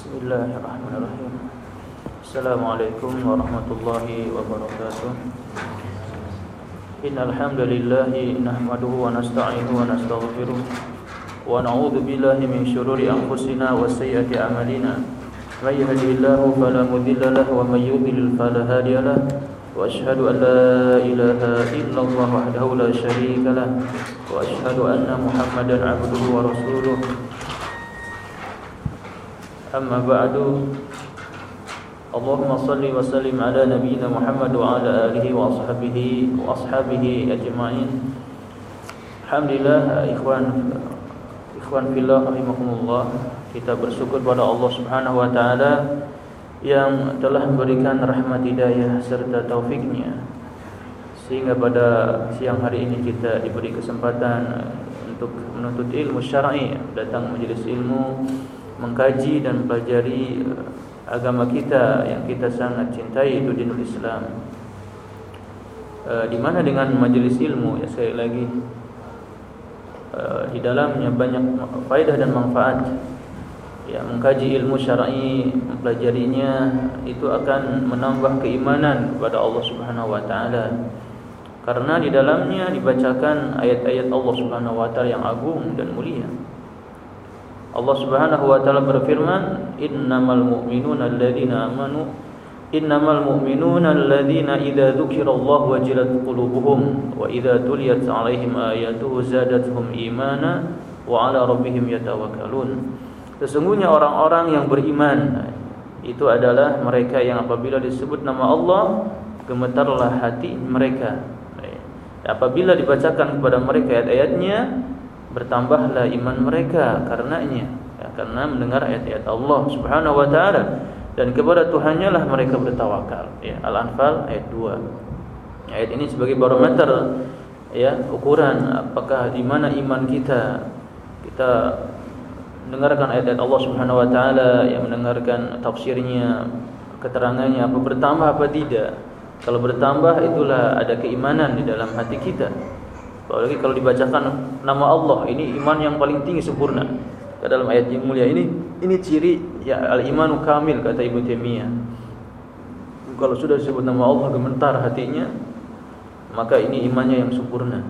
Bismillahirrahmanirrahim. Assalamualaikum warahmatullahi wabarakatuh. Innal hamdalillahi nahmaduhu wa nasta'inuhu wa nastaghfiruh wa na'udzu billahi min shururi anfusina wa sayyiati a'malina. May yahdihillahu fala mudilla lahu wa may yudlil fala hadiya lahu. وأشهد أن لا إله إلا الله وحده لا شريك له وأشهد أن محمدا عبده ورسوله أما بعد اللهم صل وسلم على نبينا محمد وعلى آله وأصحابه وأصحابه أجمعين الحمد لله إخوان إخوان في الله رحمكم الله kita bersyukur pada Allah Subhanahu wa taala yang telah memberikan rahmat hidayah serta taufiknya sehingga pada siang hari ini kita diberi kesempatan untuk menuntut ilmu syar'i datang majelis ilmu mengkaji dan mempelajari uh, agama kita yang kita sangat cintai itu dinul Islam. Uh, di mana dengan majelis ilmu ya sekali lagi uh, di dalamnya banyak faedah dan manfaat. Ya, mengkaji ilmu syar'i, mempelajarinya itu akan menambah keimanan kepada Allah Subhanahu wa taala. Karena di dalamnya dibacakan ayat-ayat Allah Subhanahu wa taala yang agung dan mulia. Allah Subhanahu wa taala berfirman, "Innamal mu'minuna alladzina amanu Innamal mu'minuna alladzina idza dzukirallahu wajilat qulubuhum wa idza tuliyat 'alaihim ayatuhu zadatuhum imana wa 'ala rabbihim yatawakkalun." Sesungguhnya orang-orang yang beriman itu adalah mereka yang apabila disebut nama Allah gemetarlah hati mereka. Apabila dibacakan kepada mereka ayat-ayatnya bertambahlah iman mereka karenanya. Ya, karena mendengar ayat-ayat Allah Subhanahu wa taala. Dan kepada Tuhannya lah mereka bertawakal. Ya Al-Anfal ayat 2 ayat ini sebagai barometer ya ukuran apakah di mana iman kita. Kita mendengarkan ayat-ayat Allah Subhanahu wa taala yang mendengarkan tafsirnya keterangannya apa bertambah apa tidak. Kalau bertambah itulah ada keimanan di dalam hati kita. Apalagi kalau dibacakan nama Allah, ini iman yang paling tinggi sempurna. Ke dalam ayat yang mulia ini, ini ciri ya al-imanu kamil kata Ibnu Taimiyah. Kalau sudah disebut nama Allah gemetar hatinya, maka ini imannya yang sempurna.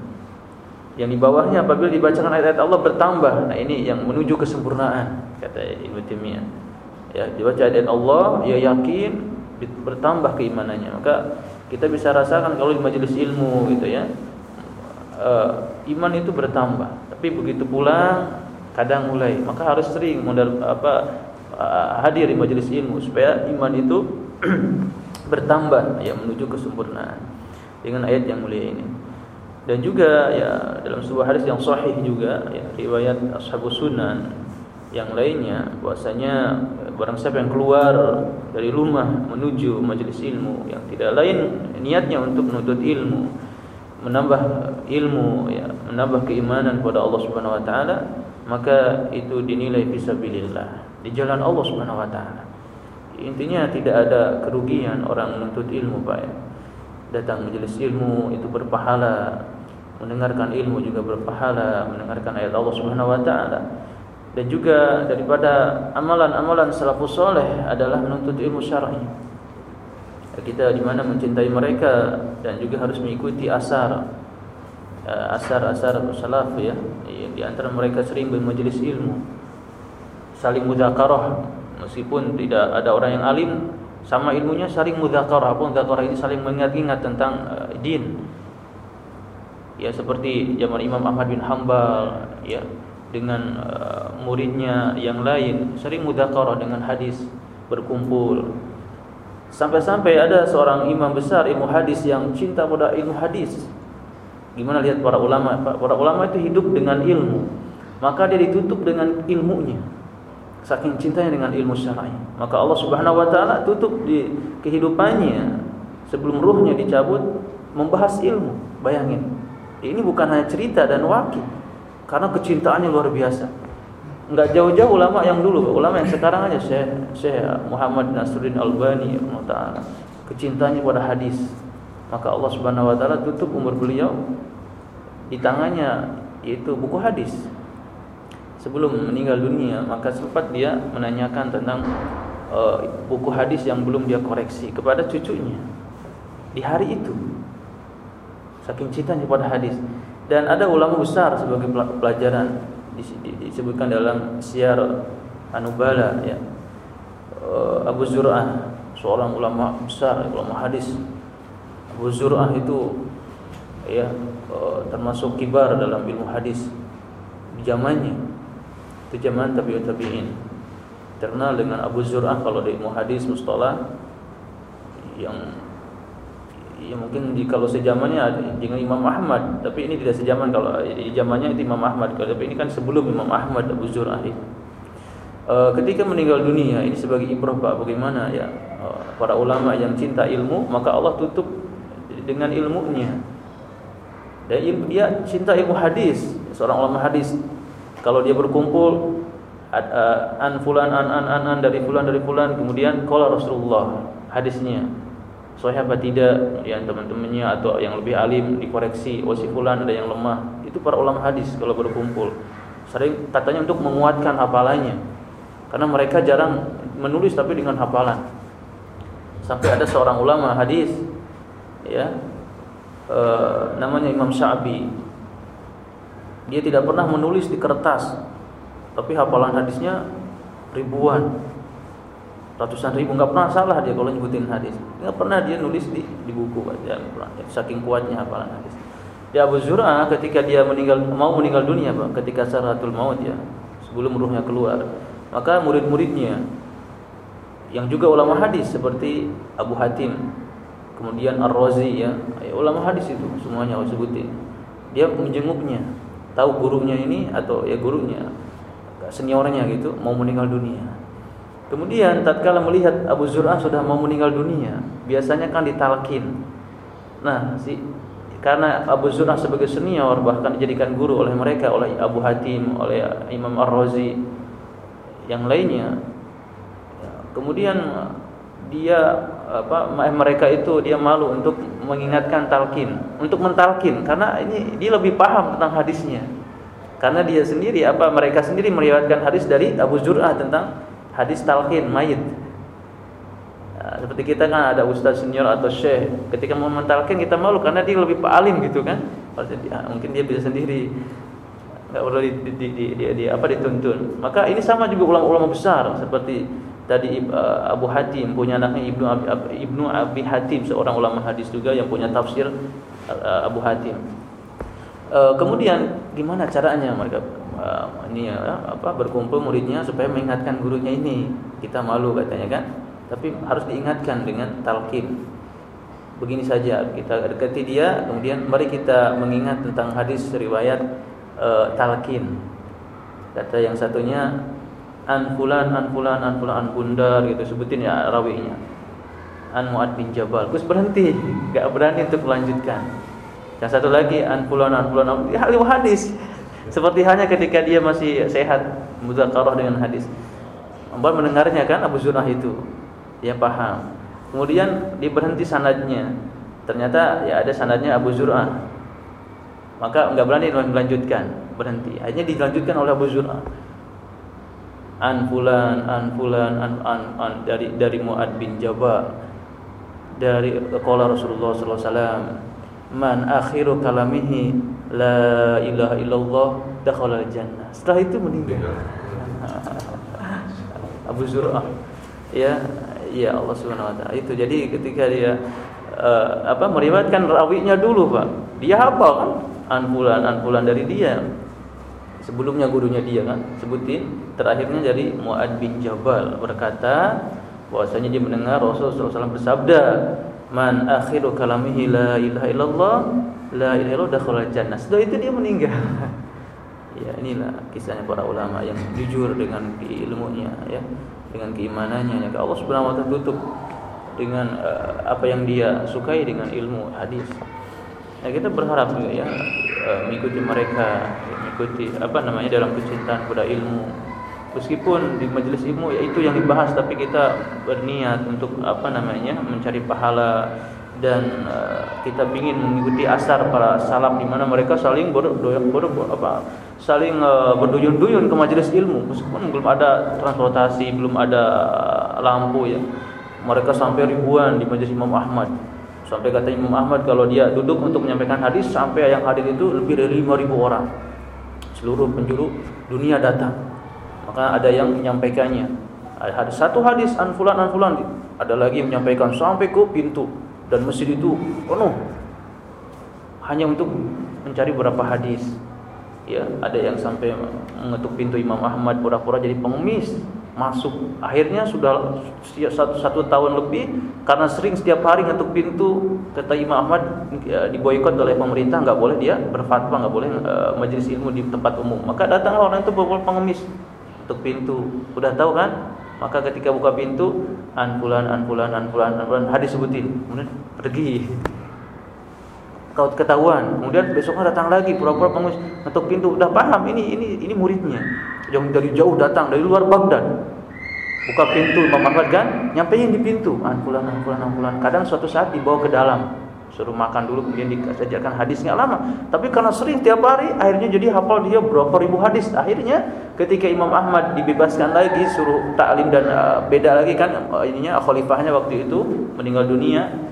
Yang di bawahnya apabila dibacakan ayat-ayat Allah bertambah. Nah, ini yang menuju kesempurnaan kata Ibnu Taimiyah. Ya, dibaca ayat Allah, ya yakin bertambah keimanannya. Maka kita bisa rasakan kalau di majelis ilmu gitu ya uh, iman itu bertambah. Tapi begitu pulang kadang mulai, maka harus sering modal apa uh, hadir di majelis ilmu supaya iman itu bertambah ya menuju kesempurnaan dengan ayat yang mulia ini. Dan juga ya dalam sebuah hadis yang sahih juga ya riwayat Ashabus Sunan yang lainnya bahwasanya barang siapa yang keluar dari rumah menuju majelis ilmu yang tidak lain niatnya untuk menuntut ilmu menambah ilmu ya menambah keimanan kepada Allah Subhanahu wa taala maka itu dinilai fisabilillah di jalan Allah Subhanahu wa taala. Intinya tidak ada kerugian orang menuntut ilmu Pak ya. Datang majelis ilmu itu berpahala. Mendengarkan ilmu juga berpahala mendengarkan ayat Allah Subhanahu wa taala. Dan juga daripada amalan-amalan salafus saleh adalah menuntut ilmu syar'i kita di mana mencintai mereka dan juga harus mengikuti asar eh, asar-asar salaf ya. Di antara mereka sering bermajelis ilmu saling mudzakarah. Meskipun tidak ada orang yang alim sama ilmunya saling mudzakarah. Pun mudzakarah ini? Saling mengingat-ingat tentang uh, din. Ya seperti zaman Imam Ahmad bin Hambal ya dengan uh, muridnya yang lain sering mudzakarah dengan hadis berkumpul Sampai-sampai ada seorang imam besar ilmu hadis yang cinta pada ilmu hadis. Gimana lihat para ulama? Para ulama itu hidup dengan ilmu. Maka dia ditutup dengan ilmunya. Saking cintanya dengan ilmu syar'i. Maka Allah Subhanahu wa taala tutup di kehidupannya sebelum ruhnya dicabut membahas ilmu. Bayangin. Ini bukan hanya cerita dan wakil. Karena kecintaannya luar biasa nggak jauh-jauh ulama yang dulu, ulama yang sekarang aja Syekh Syekh Muhammad Nasruddin Albani taala kecintanya pada hadis. Maka Allah Subhanahu wa taala tutup umur beliau di tangannya yaitu buku hadis. sebelum meninggal dunia maka sempat dia menanyakan tentang uh, buku hadis yang belum dia koreksi kepada cucunya di hari itu saking cintanya pada hadis dan ada ulama besar sebagai pelajaran disebutkan dalam Syiar Anubala ya. Uh, Abu Zur'ah seorang ulama besar ulama hadis. Abu Zur'ah itu ya uh, termasuk kibar dalam ilmu hadis. Di zamannya itu zaman tabi'ut tabi'in. Terkenal dengan Abu Zur'ah kalau di ilmu hadis mustalah yang ya mungkin di kalau sejamannya dengan Imam Ahmad tapi ini tidak sejaman. Kalau di zamannya itu Imam Ahmad. Kalau tapi ini kan sebelum Imam Ahmad Abu Zur'ah. Itu e, ketika meninggal dunia ini sebagai ibrah Pak bagaimana ya e, para ulama yang cinta ilmu maka Allah tutup dengan ilmunya. Dan dia cinta ilmu hadis seorang ulama hadis. Kalau dia berkumpul an fulan an an an, an dari fulan dari fulan kemudian qala Rasulullah hadisnya sahih apa tidak yang teman-temannya atau yang lebih alim dikoreksi oh ada yang lemah. Itu para ulama hadis kalau berkumpul sering katanya untuk menguatkan hafalannya karena mereka jarang menulis tapi dengan hafalan. Sampai ada seorang ulama hadis ya e, namanya Imam Syabi dia tidak pernah menulis di kertas tapi hafalan hadisnya ribuan ratusan ribu nggak pernah salah dia kalau nyebutin hadis. Nggak pernah dia nulis di di buku ya, saking kuatnya hafalan hadis. Di Abu Zur'ah ketika dia meninggal mau meninggal dunia pak ketika saratul maut ya sebelum ruhnya keluar maka murid-muridnya yang juga ulama hadis seperti Abu Hatim kemudian Ar-Razi ya, ya ulama hadis itu semuanya aku sebutin. Dia menjenguknya. Tahu gurunya ini atau ya gurunya seniornya gitu mau meninggal dunia Kemudian tatkala melihat Abu Zur'ah sudah mau meninggal dunia, biasanya kan ditalkin. Nah, si karena Abu Zur'ah sebagai senior bahkan dijadikan guru oleh mereka oleh Abu Hatim, oleh Imam Ar-Razi yang lainnya. Kemudian dia apa mereka itu dia malu untuk mengingatkan talkin, untuk mentalkin karena ini dia lebih paham tentang hadisnya. Karena dia sendiri apa mereka sendiri meriwayatkan hadis dari Abu Zur'ah tentang hadis talqin mayit. Nah, seperti kita kan ada ustaz senior atau syekh, ketika mau mentalkin kita malu karena dia lebih alim gitu kan. Dia, mungkin dia bisa sendiri nggak perlu di, di, di, di, di, apa dituntun. Maka ini sama juga ulama-ulama besar seperti tadi uh, Abu Hatim punya anaknya Ibnu Abi, Ibnu Abi Hatim seorang ulama hadis juga yang punya tafsir uh, Abu Hatim. Uh, kemudian gimana caranya mereka uh, ini ya, apa berkumpul muridnya supaya mengingatkan gurunya ini. Kita malu katanya kan? Tapi harus diingatkan dengan talqin. Begini saja kita dekati dia kemudian mari kita mengingat tentang hadis riwayat uh, talqin. Kata yang satunya an fulan an fulan an fulan an bundar gitu sebutin ya rawinya. An muad bin jabal. Terus berhenti nggak berani untuk melanjutkan. Yang satu lagi an fulan an fulan an hadis seperti halnya ketika dia masih sehat mudzakarah dengan hadis. Umar mendengarnya kan Abu Zur'ah itu. Dia paham. Kemudian dia berhenti sanadnya. Ternyata ya ada sanadnya Abu Zur'ah. Maka enggak berani melanjutkan, berhenti. Akhirnya dilanjutkan oleh Abu Zur'ah. An fulan, an fulan, an, an, an dari dari Muad bin Jabal. Dari qala Rasulullah wasallam, "Man akhiru kalamihi la ilaha illallah dakhala jannah. Setelah itu meninggal. Abu Zur'ah. Ya, ya Allah Subhanahu wa taala. Itu jadi ketika dia uh, apa meriwayatkan rawinya dulu, Pak. Dia hafal kan anfulan anfulan dari dia. Sebelumnya gurunya dia kan sebutin terakhirnya dari Muad bin Jabal berkata bahwasanya dia mendengar Rasulullah SAW bersabda, "Man akhiru kalamihi la ilaha illallah la ilaha illallah dakhala jannah. Setelah itu dia meninggal. ya, inilah kisahnya para ulama yang jujur dengan ilmunya ya, dengan keimanannya. Ya, Allah Subhanahu wa taala tutup dengan uh, apa yang dia sukai dengan ilmu hadis. Nah, kita berharap juga ya uh, mengikuti mereka, mengikuti apa namanya dalam kecintaan pada ilmu. Meskipun di majelis ilmu ya itu yang dibahas tapi kita berniat untuk apa namanya mencari pahala dan uh, kita ingin mengikuti asar para salaf di mana mereka saling ber, apa saling uh, berduyun-duyun ke majelis ilmu meskipun belum ada transportasi, belum ada lampu ya. Mereka sampai ribuan di majelis Imam Ahmad. Sampai kata Imam Ahmad kalau dia duduk untuk menyampaikan hadis sampai yang hadir itu lebih dari 5000 orang. Seluruh penjuru dunia datang. Maka ada yang menyampaikannya. Ada satu hadis anfulan anfulan ada lagi menyampaikan sampai ke pintu dan masjid itu penuh. Hanya untuk mencari beberapa hadis. Ya ada yang sampai mengetuk pintu Imam Ahmad pura-pura jadi pengemis masuk. Akhirnya sudah satu, satu tahun lebih karena sering setiap hari ngetuk pintu kata Imam Ahmad ya, diboikot oleh pemerintah nggak boleh dia berfatwa nggak boleh uh, majelis ilmu di tempat umum. Maka datanglah orang itu bawa pengemis untuk pintu. Udah tahu kan maka ketika buka pintu anfulan anfulan anfulan anfulan hadis sebutin. Kemudian pergi. Kau ketahuan. Kemudian besoknya datang lagi pura-pura pengus ngetuk pintu. Udah paham ini ini ini muridnya. Yang dari jauh datang dari luar Baghdad. Buka pintu Imam Ahmad kan nyampein di pintu. Anfulan anfulan anfulan kadang suatu saat dibawa ke dalam suruh makan dulu kemudian diajarkan hadis nggak lama tapi karena sering tiap hari akhirnya jadi hafal dia berapa ribu hadis akhirnya ketika Imam Ahmad dibebaskan lagi suruh taklim dan uh, beda lagi kan uh, ininya khalifahnya waktu itu meninggal dunia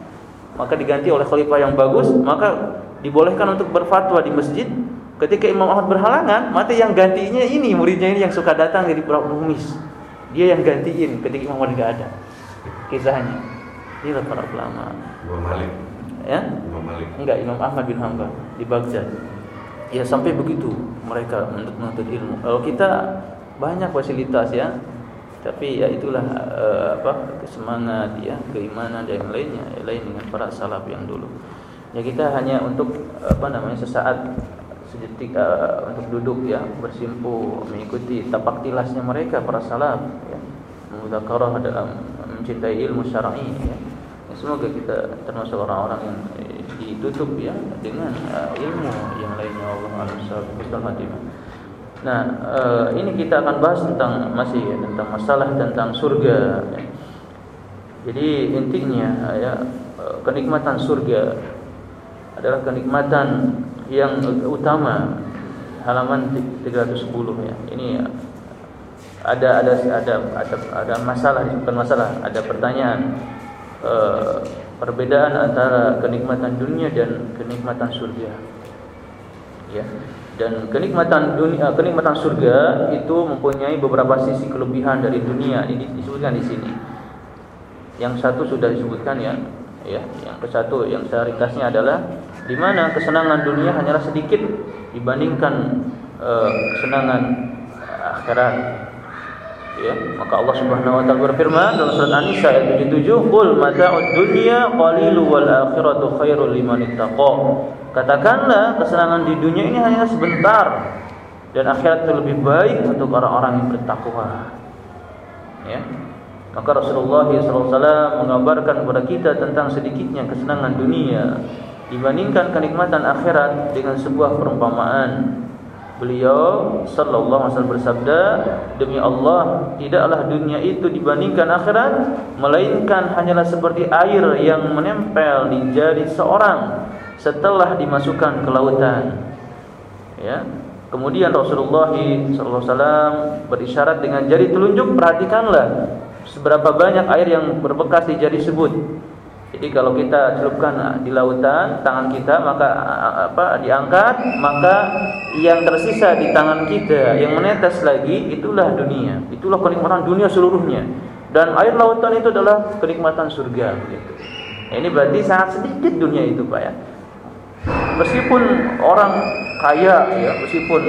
maka diganti oleh khalifah yang bagus, maka dibolehkan untuk berfatwa di masjid. Ketika Imam Ahmad berhalangan, maka yang gantinya ini muridnya ini yang suka datang jadi pengemis. Dia yang gantiin ketika Imam Ahmad tidak ada. Kisahnya. Inilah para ulama. Ya? Imam Malik. Enggak, Imam Ahmad bin Hanbal di Baghdad. Ya sampai begitu mereka menuntut ilmu. Kalau kita banyak fasilitas ya, tapi ya itulah uh, apa semangat ya keimanan dan yang lainnya yang lain dengan para salaf yang dulu ya kita hanya untuk apa namanya sesaat sedetik uh, untuk duduk ya bersimpu mengikuti tapak tilasnya mereka para salaf ya mudzakarah dalam mencintai ilmu syar'i ya. Ya semoga kita termasuk orang-orang yang ditutup ya dengan uh, ilmu yang lainnya Allah Alhamdulillah Nah, uh, ini kita akan bahas tentang masih ya, tentang masalah tentang surga. Ya. Jadi intinya ya kenikmatan surga adalah kenikmatan yang utama halaman 310 ya. Ini ada ada ada ada ada masalah bukan masalah, ada pertanyaan uh, perbedaan antara kenikmatan dunia dan kenikmatan surga. Ya. Dan kenikmatan dunia kenikmatan surga itu mempunyai beberapa sisi kelebihan dari dunia. Ini disebutkan di sini. Yang satu sudah disebutkan ya. Ya yang ke satu yang saya ringkasnya adalah di mana kesenangan dunia hanyalah sedikit dibandingkan uh, kesenangan akhirat ya maka Allah Subhanahu wa taala berfirman dalam surat An-Nisa ayat 77 qul mata'ud dunya qalilu wal akhiratu khairul liman ittaqa Katakanlah kesenangan di dunia ini hanya sebentar dan akhirat itu lebih baik untuk orang-orang yang bertakwa. Ya. Maka Rasulullah SAW mengabarkan kepada kita tentang sedikitnya kesenangan dunia dibandingkan kenikmatan akhirat dengan sebuah perumpamaan. Beliau sallallahu alaihi wasallam bersabda, demi Allah, tidaklah dunia itu dibandingkan akhirat melainkan hanyalah seperti air yang menempel di jari seorang setelah dimasukkan ke lautan. Ya. Kemudian Rasulullah SAW berisyarat dengan jari telunjuk, perhatikanlah seberapa banyak air yang berbekas di jari tersebut. Jadi kalau kita celupkan di lautan tangan kita maka apa diangkat maka yang tersisa di tangan kita yang menetes lagi itulah dunia. Itulah kenikmatan dunia seluruhnya. Dan air lautan itu adalah kenikmatan surga gitu. Ini berarti sangat sedikit dunia itu Pak ya meskipun orang kaya ya meskipun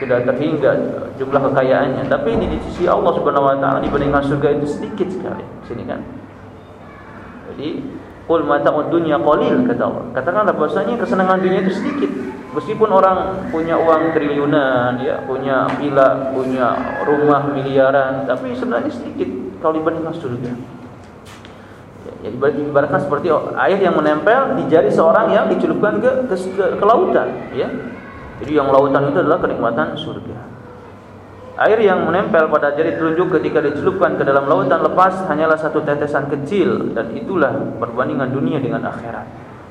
tidak terhingga jumlah kekayaannya tapi di sisi Allah Subhanahu wa taala dibandingkan surga itu sedikit sekali sini kan jadi qul mata'ud dunya qalil kata Allah katakanlah bahwasanya kesenangan dunia itu sedikit meskipun orang punya uang triliunan ya punya villa punya rumah miliaran tapi sebenarnya sedikit kalau dibandingkan surga Ya, ibaratkan seperti air yang menempel di jari seorang yang dicelupkan ke, ke, ke, ke lautan, ya. Jadi yang lautan itu adalah kenikmatan surga. Air yang menempel pada jari telunjuk ketika dicelupkan ke dalam lautan lepas hanyalah satu tetesan kecil dan itulah perbandingan dunia dengan akhirat.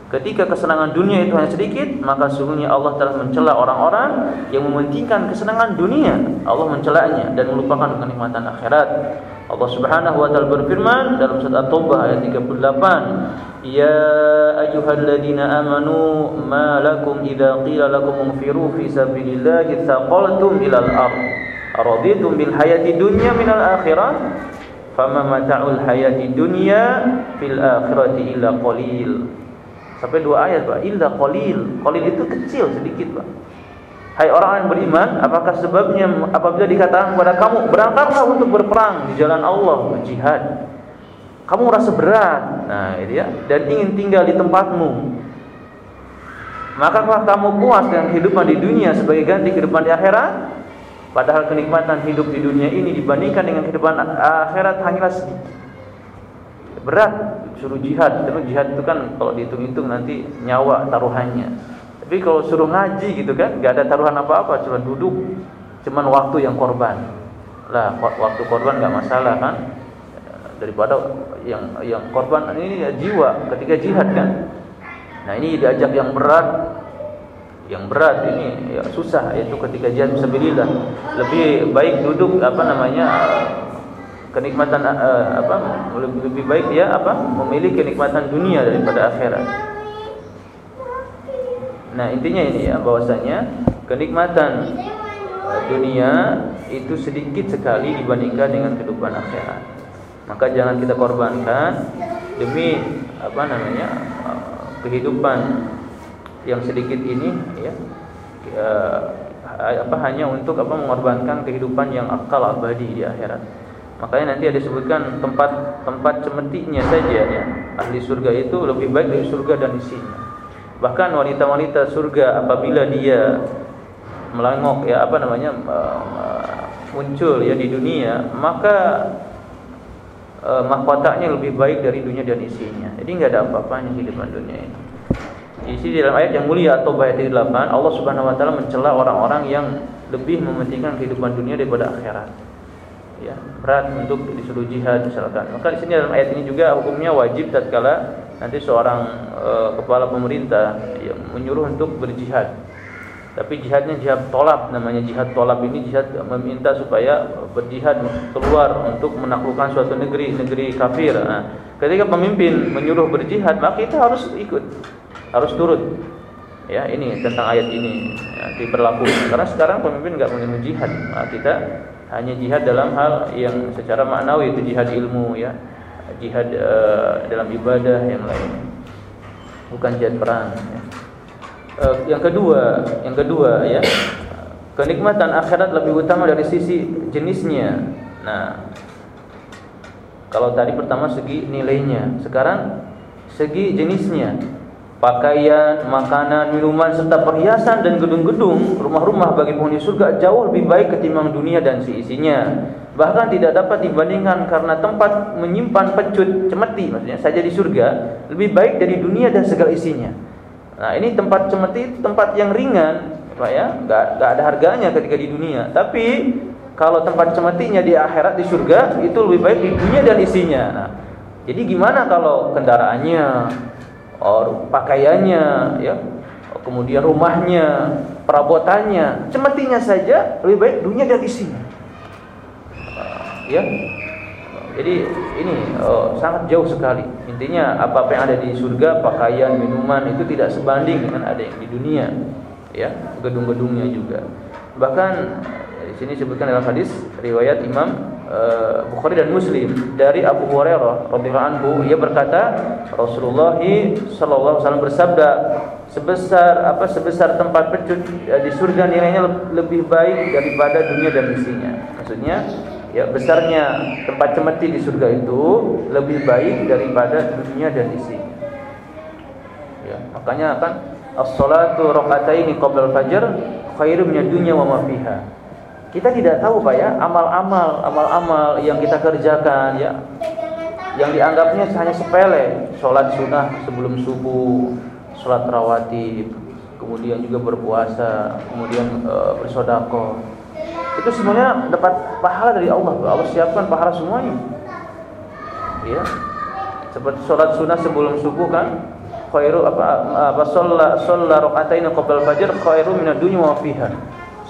Ketika kesenangan dunia itu hanya sedikit, maka sungguhnya Allah telah mencela orang-orang yang mementingkan kesenangan dunia. Allah mencelanya dan melupakan kenikmatan akhirat. Allah Subhanahu wa taala berfirman dalam surat At-Taubah ayat 38, "Ya ayyuhalladzina amanu ma lakum idza qila lakum unfiru fi sabilillahi thaqaltum ilal ardh araditum bil hayati dunya minal akhirah fama mata'ul hayati dunya fil akhirati illa qalil." Sampai dua ayat, Pak. Illa qalil. Qalil itu kecil sedikit, Pak. Hai orang yang beriman, apakah sebabnya apabila dikatakan kepada kamu berangkatlah untuk berperang di jalan Allah, jihad. Kamu merasa berat, nah itu ya, dan ingin tinggal di tempatmu. Maka kamu puas dengan kehidupan di dunia sebagai ganti kehidupan di akhirat? Padahal kenikmatan hidup di dunia ini dibandingkan dengan kehidupan akhirat hanyalah sedikit. Berat suruh jihad, terus jihad itu kan kalau dihitung-hitung nanti nyawa taruhannya. Tapi kalau suruh ngaji gitu kan, nggak ada taruhan apa-apa, cuma duduk, cuma waktu yang korban. Lah, waktu korban nggak masalah kan? Daripada yang yang korban ini jiwa ketika jihad kan. Nah ini diajak yang berat, yang berat ini ya susah yaitu ketika jihad fisabilillah. Lebih baik duduk apa namanya kenikmatan uh, apa lebih, lebih baik dia apa memilih kenikmatan dunia daripada akhirat. Nah intinya ini ya bahwasanya kenikmatan dunia itu sedikit sekali dibandingkan dengan kehidupan akhirat. Maka jangan kita korbankan demi apa namanya kehidupan yang sedikit ini ya, ya apa hanya untuk apa mengorbankan kehidupan yang akal abadi di akhirat. Makanya nanti ada disebutkan tempat tempat cemetinya saja ya. Ahli surga itu lebih baik dari surga dan isinya. Bahkan wanita-wanita surga apabila dia melangok ya apa namanya muncul ya di dunia, maka uh, mahkotanya lebih baik dari dunia dan isinya. Jadi nggak ada apa-apanya kehidupan dunia ini. Isi dalam ayat yang mulia atau ayat 8 Allah Subhanahu wa taala mencela orang-orang yang lebih mementingkan kehidupan dunia daripada akhirat. Ya, berat untuk disuruh jihad misalkan. Maka di sini dalam ayat ini juga hukumnya wajib tatkala nanti seorang e, kepala pemerintah yang menyuruh untuk berjihad. Tapi jihadnya jihad tolak namanya jihad tolak ini jihad meminta supaya berjihad keluar untuk menaklukkan suatu negeri negeri kafir. Nah, ketika pemimpin menyuruh berjihad maka kita harus ikut, harus turut. Ya ini tentang ayat ini nanti berlaku. Karena sekarang pemimpin nggak menyuruh jihad, nah, kita hanya jihad dalam hal yang secara maknawi itu jihad ilmu ya. Jihad uh, dalam ibadah yang lain. Bukan jihad perang ya. uh, yang kedua yang kedua ya. Kenikmatan akhirat lebih utama dari sisi jenisnya. Nah kalau tadi pertama segi nilainya. Sekarang segi jenisnya pakaian, makanan, minuman serta perhiasan dan gedung-gedung rumah-rumah bagi penghuni surga jauh lebih baik ketimbang dunia dan seisinya bahkan tidak dapat dibandingkan karena tempat menyimpan pecut cemeti maksudnya saja di surga lebih baik dari dunia dan segala isinya. Nah ini tempat cemeti tempat yang ringan, pak ya, nggak nggak ada harganya ketika di dunia. Tapi kalau tempat cemetinya di akhirat di surga itu lebih baik di dunia dan isinya. Nah, jadi gimana kalau kendaraannya, or pakaiannya, ya, kemudian rumahnya, perabotannya, cemetinya saja lebih baik dunia dan isinya. Ya. Jadi ini oh, sangat jauh sekali. Intinya apa apa yang ada di surga pakaian minuman itu tidak sebanding dengan ada yang di dunia. Ya gedung-gedungnya juga. Bahkan di sini disebutkan dalam hadis riwayat Imam uh, Bukhari dan Muslim dari Abu Hurairah radhiyallahu anhu ia berkata Rasulullah sallallahu alaihi wasallam bersabda sebesar apa sebesar tempat pecut eh, di surga nilainya lebih baik daripada dunia dan isinya maksudnya ya besarnya tempat cemeti di surga itu lebih baik daripada dunia dan isi. Ya, makanya kan as-salatu rakaataini qabla al-fajr khairum min dunya wa ma fiha. Kita tidak tahu Pak ya, amal-amal amal-amal yang kita kerjakan ya yang dianggapnya hanya sepele, sholat sunnah sebelum subuh, sholat rawatib, kemudian juga berpuasa, kemudian e, bersodakoh itu semuanya dapat pahala dari Allah. Allah siapkan pahala semuanya. Ya. Seperti sholat sunnah sebelum subuh kan, khairu apa apa shalla shalla rakaatain qabla fajr khairu minad dunya wa fiha.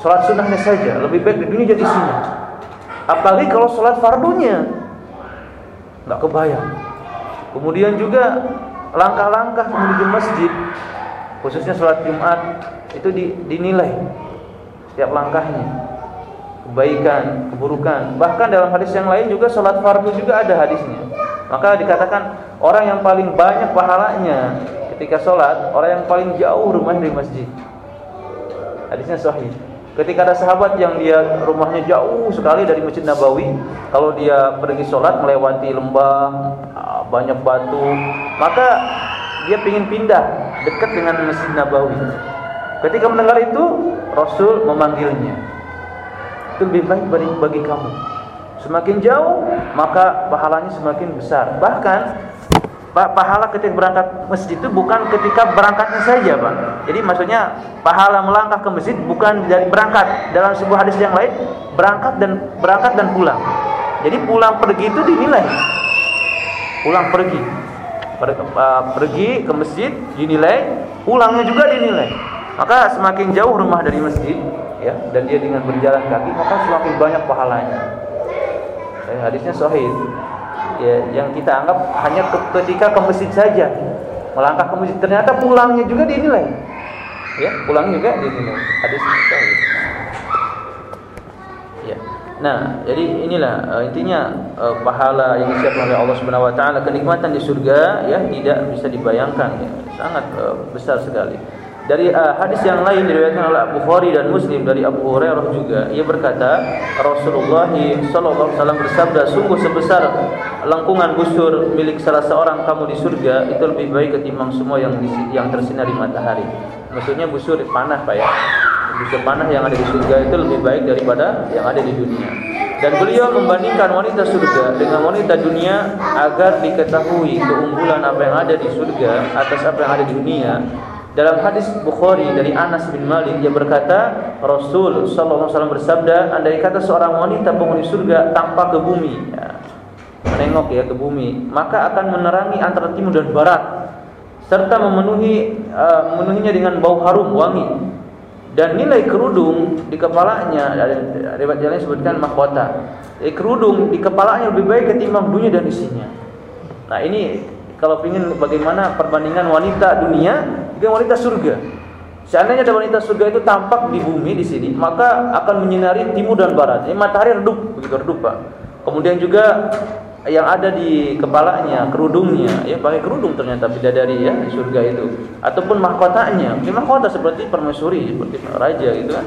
Salat sunnahnya saja lebih baik di dunia jadi isinya. Apalagi kalau salat fardunya. Enggak kebayang. Kemudian juga langkah-langkah menuju masjid khususnya salat Jumat itu dinilai setiap langkahnya kebaikan, keburukan. Bahkan dalam hadis yang lain juga salat fardu juga ada hadisnya. Maka dikatakan orang yang paling banyak pahalanya ketika sholat, orang yang paling jauh rumah dari masjid. Hadisnya sahih. Ketika ada sahabat yang dia rumahnya jauh sekali dari Masjid Nabawi, kalau dia pergi sholat melewati lembah, ah, banyak batu, maka dia ingin pindah dekat dengan Masjid Nabawi. Ketika mendengar itu, Rasul memanggilnya. Itu lebih baik bagi, bagi kamu. Semakin jauh, maka pahalanya semakin besar. Bahkan pahala ketika berangkat masjid itu bukan ketika berangkatnya saja, Pak. Jadi maksudnya pahala melangkah ke masjid bukan dari berangkat. Dalam sebuah hadis yang lain, berangkat dan berangkat dan pulang. Jadi pulang pergi itu dinilai. Pulang pergi. Pergi ke masjid dinilai, pulangnya juga dinilai. Maka semakin jauh rumah dari masjid, ya, dan dia dengan berjalan kaki, maka semakin banyak pahalanya. Eh, hadisnya sahih. Ya, yang kita anggap hanya ketika ke masjid saja. Melangkah ke masjid ternyata pulangnya juga dinilai. Ya, pulang juga dinilai. Hadis sahih. Ya. Nah, jadi inilah uh, intinya uh, pahala yang disiapkan oleh Allah Subhanahu wa taala, kenikmatan di surga ya tidak bisa dibayangkan ya. Sangat uh, besar sekali. Dari uh, hadis yang lain diriwayatkan oleh Abu Bukhari dan Muslim dari Abu Hurairah juga ia berkata Rasulullah sallallahu alaihi wasallam bersabda sungguh sebesar lengkungan busur milik salah seorang kamu di surga itu lebih baik ketimbang semua yang di, yang tersinari matahari. Maksudnya busur panah Pak ya. Busur panah yang ada di surga itu lebih baik daripada yang ada di dunia. Dan beliau membandingkan wanita surga dengan wanita dunia agar diketahui keunggulan apa yang ada di surga atas apa yang ada di dunia dalam hadis Bukhari dari Anas bin Malik dia berkata, Rasul sallallahu alaihi wasallam bersabda, andai kata seorang wanita penghuni surga tanpa ke bumi, ya, menengok ya ke bumi, maka akan menerangi antara timur dan barat serta memenuhi uh, memenuhinya dengan bau harum wangi dan nilai kerudung di kepalanya ada riwayat yang lain sebutkan mahkota. Jadi kerudung di kepalanya lebih baik ketimbang dunia dan isinya. Nah, ini kalau ingin bagaimana perbandingan wanita dunia dengan wanita surga. Seandainya ada wanita surga itu tampak di bumi di sini, maka akan menyinari timur dan barat. Ini matahari redup, begitu redup, Pak. Kemudian juga yang ada di kepalanya, kerudungnya, ya pakai kerudung ternyata bidadari ya di surga itu, ataupun mahkotanya, ini mahkota seperti permaisuri, seperti raja gitu kan,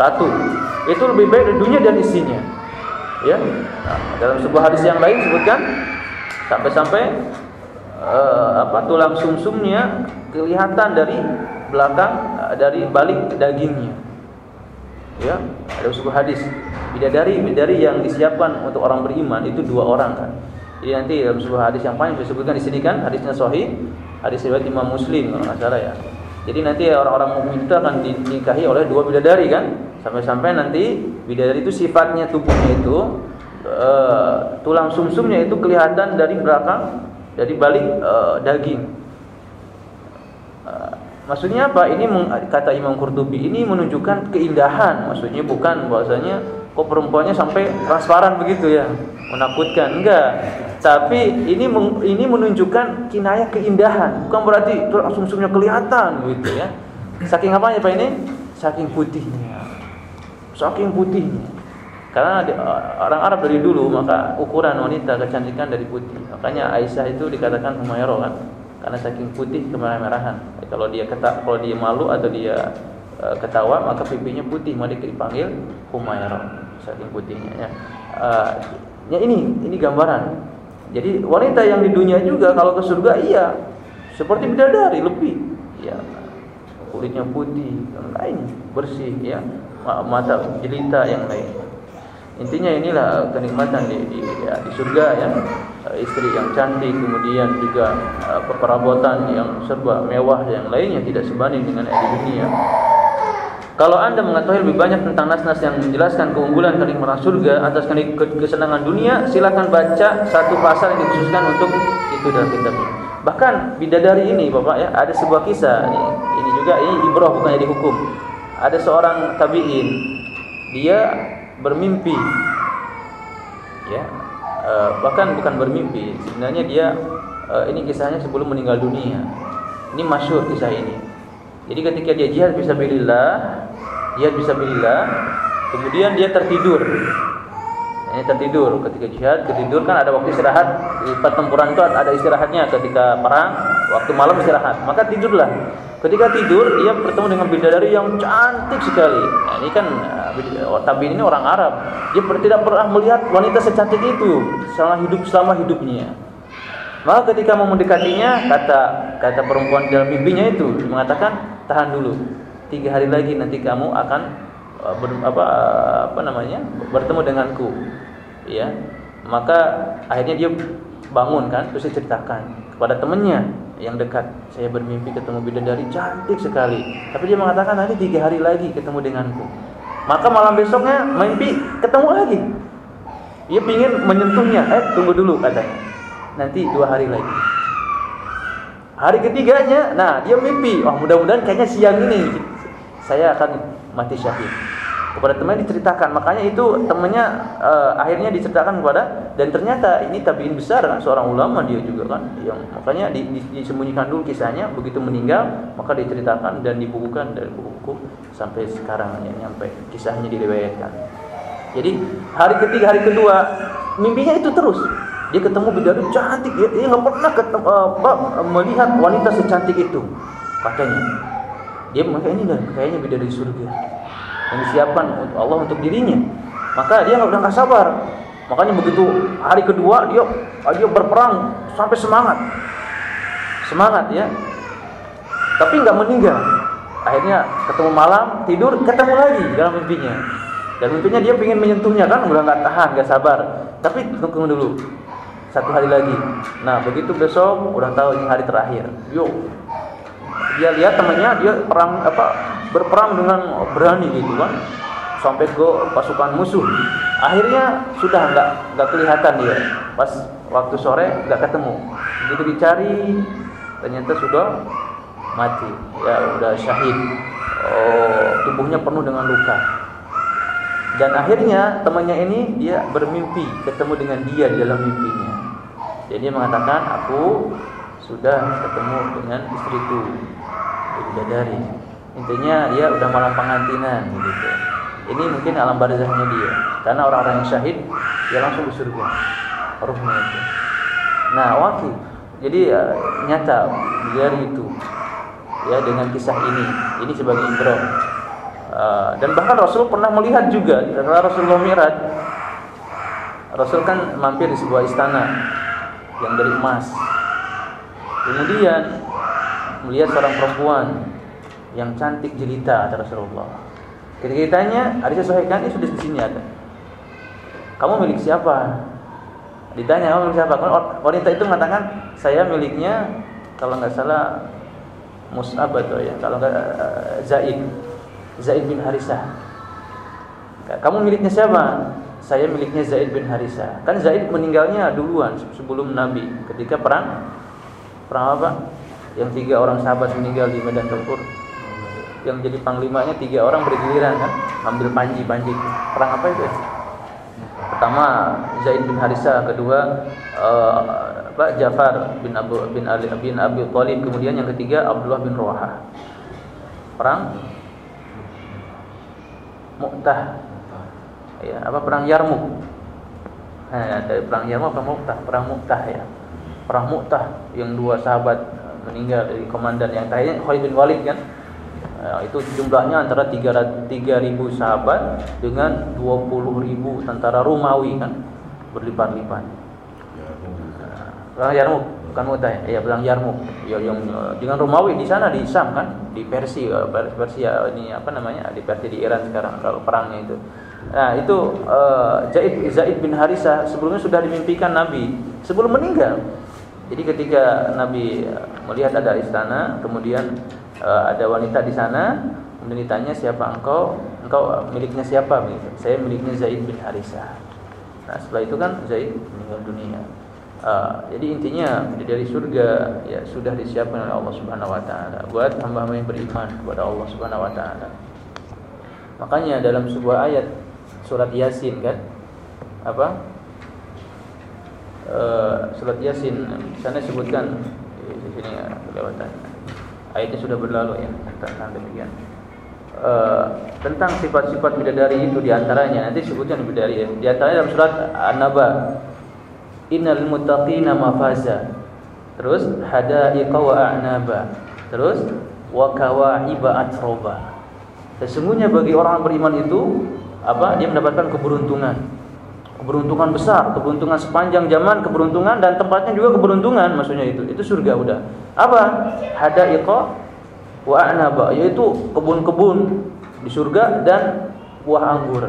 ratu. Itu lebih baik di dunia dan isinya. Ya, nah, dalam sebuah hadis yang lain sebutkan sampai-sampai uh, apa tulang sumsumnya kelihatan dari belakang uh, dari balik dagingnya. Ya, ada sebuah hadis bidadari bidadari yang disiapkan untuk orang beriman itu dua orang kan. Jadi nanti dalam sebuah hadis yang panjang disebutkan di sini kan hadisnya sahih, hadis riwayat Imam Muslim kalau nggak salah ya. Jadi nanti orang-orang mukmin itu akan dinikahi oleh dua bidadari kan. Sampai-sampai nanti bidadari itu sifatnya tubuhnya itu uh, tulang sumsumnya itu kelihatan dari belakang dari balik uh, daging. Uh, maksudnya apa? Ini kata Imam Qurtubi ini menunjukkan keindahan. Maksudnya bukan bahwasanya kok perempuannya sampai transparan begitu ya, menakutkan. Enggak. Tapi ini ini menunjukkan kinayah keindahan. Bukan berarti langsung sumsumnya kelihatan gitu ya. Saking apa ya Pak ini? Saking putihnya. Saking putihnya. Karena orang Arab dari dulu maka ukuran wanita kecantikan dari putih. Makanya Aisyah itu dikatakan Humairah kan karena saking putih kemerah-merahan. Kalau dia keta, kalau dia malu atau dia e, ketawa maka pipinya putih maka dipanggil Humairah saking putihnya ya. E, ya ini ini gambaran. Jadi wanita yang di dunia juga kalau ke surga iya seperti bidadari lebih ya kulitnya putih yang lain bersih ya mata jelita yang lain Intinya inilah kenikmatan di, di, ya, di surga ya. Istri yang cantik, kemudian juga uh, perabotan yang serba mewah yang lainnya tidak sebanding dengan di dunia. Kalau anda mengetahui lebih banyak tentang nas-nas yang menjelaskan keunggulan kenikmatan surga atas kesenangan dunia, silakan baca satu pasal yang dikhususkan untuk itu dalam kitab ini. Bahkan bidadari ini Bapak ya, ada sebuah kisah ini, ini juga ini ibrah bukannya dihukum. Ada seorang tabi'in dia bermimpi. Ya e, bahkan bukan bermimpi sebenarnya dia e, ini kisahnya sebelum meninggal dunia. Ini masyur kisah ini. Jadi ketika dia jihad bisa bilillah jihad bisa bilillah kemudian dia tertidur ini tertidur. Ketika jihad ketidur kan ada waktu istirahat. Di pertempuran itu ada istirahatnya ketika perang waktu malam istirahat. Maka tidurlah. Ketika tidur ia bertemu dengan bidadari yang cantik sekali. Nah, ini kan uh, tabi ini orang Arab. Dia tidak pernah melihat wanita secantik itu selama hidup selama hidupnya. Maka ketika mau mendekatinya kata kata perempuan dalam mimpinya itu mengatakan tahan dulu. Tiga hari lagi nanti kamu akan ber, apa apa namanya bertemu denganku ya. Maka akhirnya dia bangun kan terus dia ceritakan kepada temannya yang dekat. Saya bermimpi ketemu bidadari cantik sekali. Tapi dia mengatakan nanti tiga hari lagi ketemu denganku. Maka malam besoknya mimpi ketemu lagi. Dia ingin menyentuhnya. Eh tunggu dulu katanya. Nanti dua hari lagi. Hari ketiganya nah dia mimpi. Oh mudah-mudahan kayaknya siang ini saya akan mati syahid kepada temannya diceritakan. Makanya itu temannya uh, akhirnya diceritakan kepada dan ternyata ini tabiin besar kan seorang ulama dia juga kan yang makanya di, di, disembunyikan dulu kisahnya begitu meninggal maka diceritakan dan dibukukan dari buku-buku sampai sekarang yang nyampe kisahnya diriwayatkan. Jadi hari ketiga hari kedua mimpinya itu terus. Dia ketemu bidadari cantik dia, dia nggak pernah ketemu, uh, melihat wanita secantik itu katanya. Dia makanya ini dan kayaknya bidadari surga yang disiapkan Allah untuk dirinya. Maka dia nggak udah sabar. Makanya begitu hari kedua dia dia berperang sampai semangat. Semangat ya. Tapi nggak meninggal. Akhirnya ketemu malam tidur ketemu lagi dalam mimpinya. Dan mimpinya dia ingin menyentuhnya kan udah nggak tahan nggak sabar. Tapi tunggu dulu satu hari lagi. Nah begitu besok udah tahu ini hari terakhir. Yuk dia lihat temannya dia perang apa berperang dengan berani gitu kan. Sampai ke pasukan musuh. Akhirnya sudah nggak nggak kelihatan dia. Pas waktu sore nggak ketemu. Begitu dicari ternyata sudah mati. Ya udah syahid. Oh, tubuhnya penuh dengan luka. Dan akhirnya temannya ini dia bermimpi ketemu dengan dia di dalam mimpinya. Jadi dia mengatakan aku sudah ketemu dengan istriku bidadari intinya dia udah malam pengantinan gitu. Ini mungkin alam barzahnya dia. Karena orang-orang yang syahid dia langsung ke surga. Ruhnya itu. Nah wakil. Jadi ya, nyata dari itu. Ya dengan kisah ini. Ini sebagai ibrah uh, dan bahkan Rasul pernah melihat juga. Setelah Rasulullah Miraj Rasul kan mampir di sebuah istana yang dari emas. Kemudian melihat seorang perempuan yang cantik jelita kata Rasulullah. Ketika ditanya, ada sesuaikan ini sudah di sini ada. Kamu milik siapa? Ditanya kamu milik siapa? Wanita itu mengatakan saya miliknya kalau nggak salah Mus'ab atau ya kalau nggak uh, Zaid Zaid bin Harisah. Kamu miliknya siapa? Saya miliknya Zaid bin Harisah. Kan Zaid meninggalnya duluan sebelum Nabi ketika perang perang apa? Yang tiga orang sahabat meninggal di medan tempur yang jadi panglimanya tiga orang bergiliran kan? Ambil panji-panji perang apa itu pertama Zaid bin Harisa kedua uh, Jafar bin Abu bin Ali bin Abi Thalib kemudian yang ketiga Abdullah bin Rawaha perang? Mu'tah ya apa perang Yarmuk. Nah, dari perang Yarmuk apa Mu'tah perang Mu'tah ya. Perang Mu'tah yang dua sahabat meninggal dari komandan yang terakhir Khalid bin Walid kan Ya, itu jumlahnya antara 3.000 sahabat dengan 20.000 tentara Romawi kan berlipat-lipat. Perang Yarmuk bukan Mu'tah ya, perang Yarmuk. Ya yang dengan Romawi di sana di Sam kan, di Persia, Persia ini apa namanya? di Persia di Iran sekarang kalau perangnya itu. Nah, itu uh, Zaid Zaid bin Harisa sebelumnya sudah dimimpikan Nabi sebelum meninggal. Jadi ketika Nabi melihat ada istana, kemudian uh, ada wanita di sana kemudian ditanya siapa engkau engkau miliknya siapa saya miliknya Zaid bin Harisah nah setelah itu kan Zaid meninggal dunia Uh, jadi intinya dari surga ya sudah disiapkan oleh Allah Subhanahu wa taala buat hamba-hamba yang beriman kepada Allah Subhanahu wa taala. Makanya dalam sebuah ayat surat Yasin kan apa? Uh, surat Yasin sana sebutkan di sini ya kelewatan. Ayatnya sudah berlalu ya. Tentang demikian. Uh, tentang sifat-sifat bidadari itu di antaranya nanti sebutkan bidadari ya. Di antaranya dalam surat An-Naba. Innal muttaqina mafaza. Terus hadaiqa wa a'naba. Terus wa kawa'iba atroba. Sesungguhnya bagi orang beriman itu apa dia mendapatkan keberuntungan. Keberuntungan besar keberuntungan sepanjang zaman keberuntungan dan tempatnya juga keberuntungan maksudnya itu. Itu surga udah apa hadaiqa wa a'naba yaitu kebun-kebun di surga dan buah anggur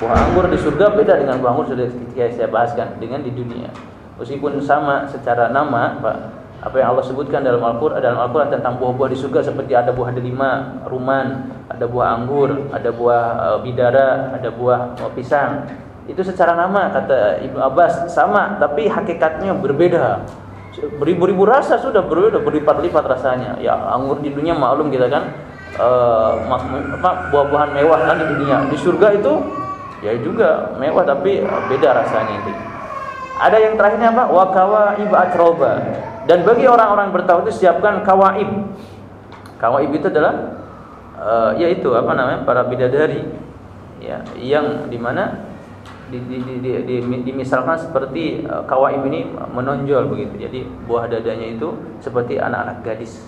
Buah anggur di surga beda dengan buah anggur sudah saya bahaskan dengan di dunia. Meskipun sama secara nama, Pak, apa yang Allah sebutkan dalam Al-Qur'an dalam Al-Qur'an tentang buah-buah di surga seperti ada buah delima, ruman, ada buah anggur, ada buah uh, bidara, ada buah uh, pisang. Itu secara nama kata Ibnu Abbas sama, tapi hakikatnya berbeda. Beribu-ribu rasa sudah berbeda, berlipat-lipat rasanya. Ya, anggur di dunia maklum kita kan uh, buah-buahan mewah kan di dunia. Di surga itu ya juga mewah tapi eh, beda rasanya itu. Ada yang terakhirnya apa? Wa kawaib atroba. Dan bagi orang-orang bertauhid siapkan kawaib. Kawaib itu adalah uh, yaitu apa namanya? para bidadari ya yang di mana di, di, di, di, di, dimisalkan seperti uh, kawaib ini menonjol begitu. Jadi buah dadanya itu seperti anak-anak gadis.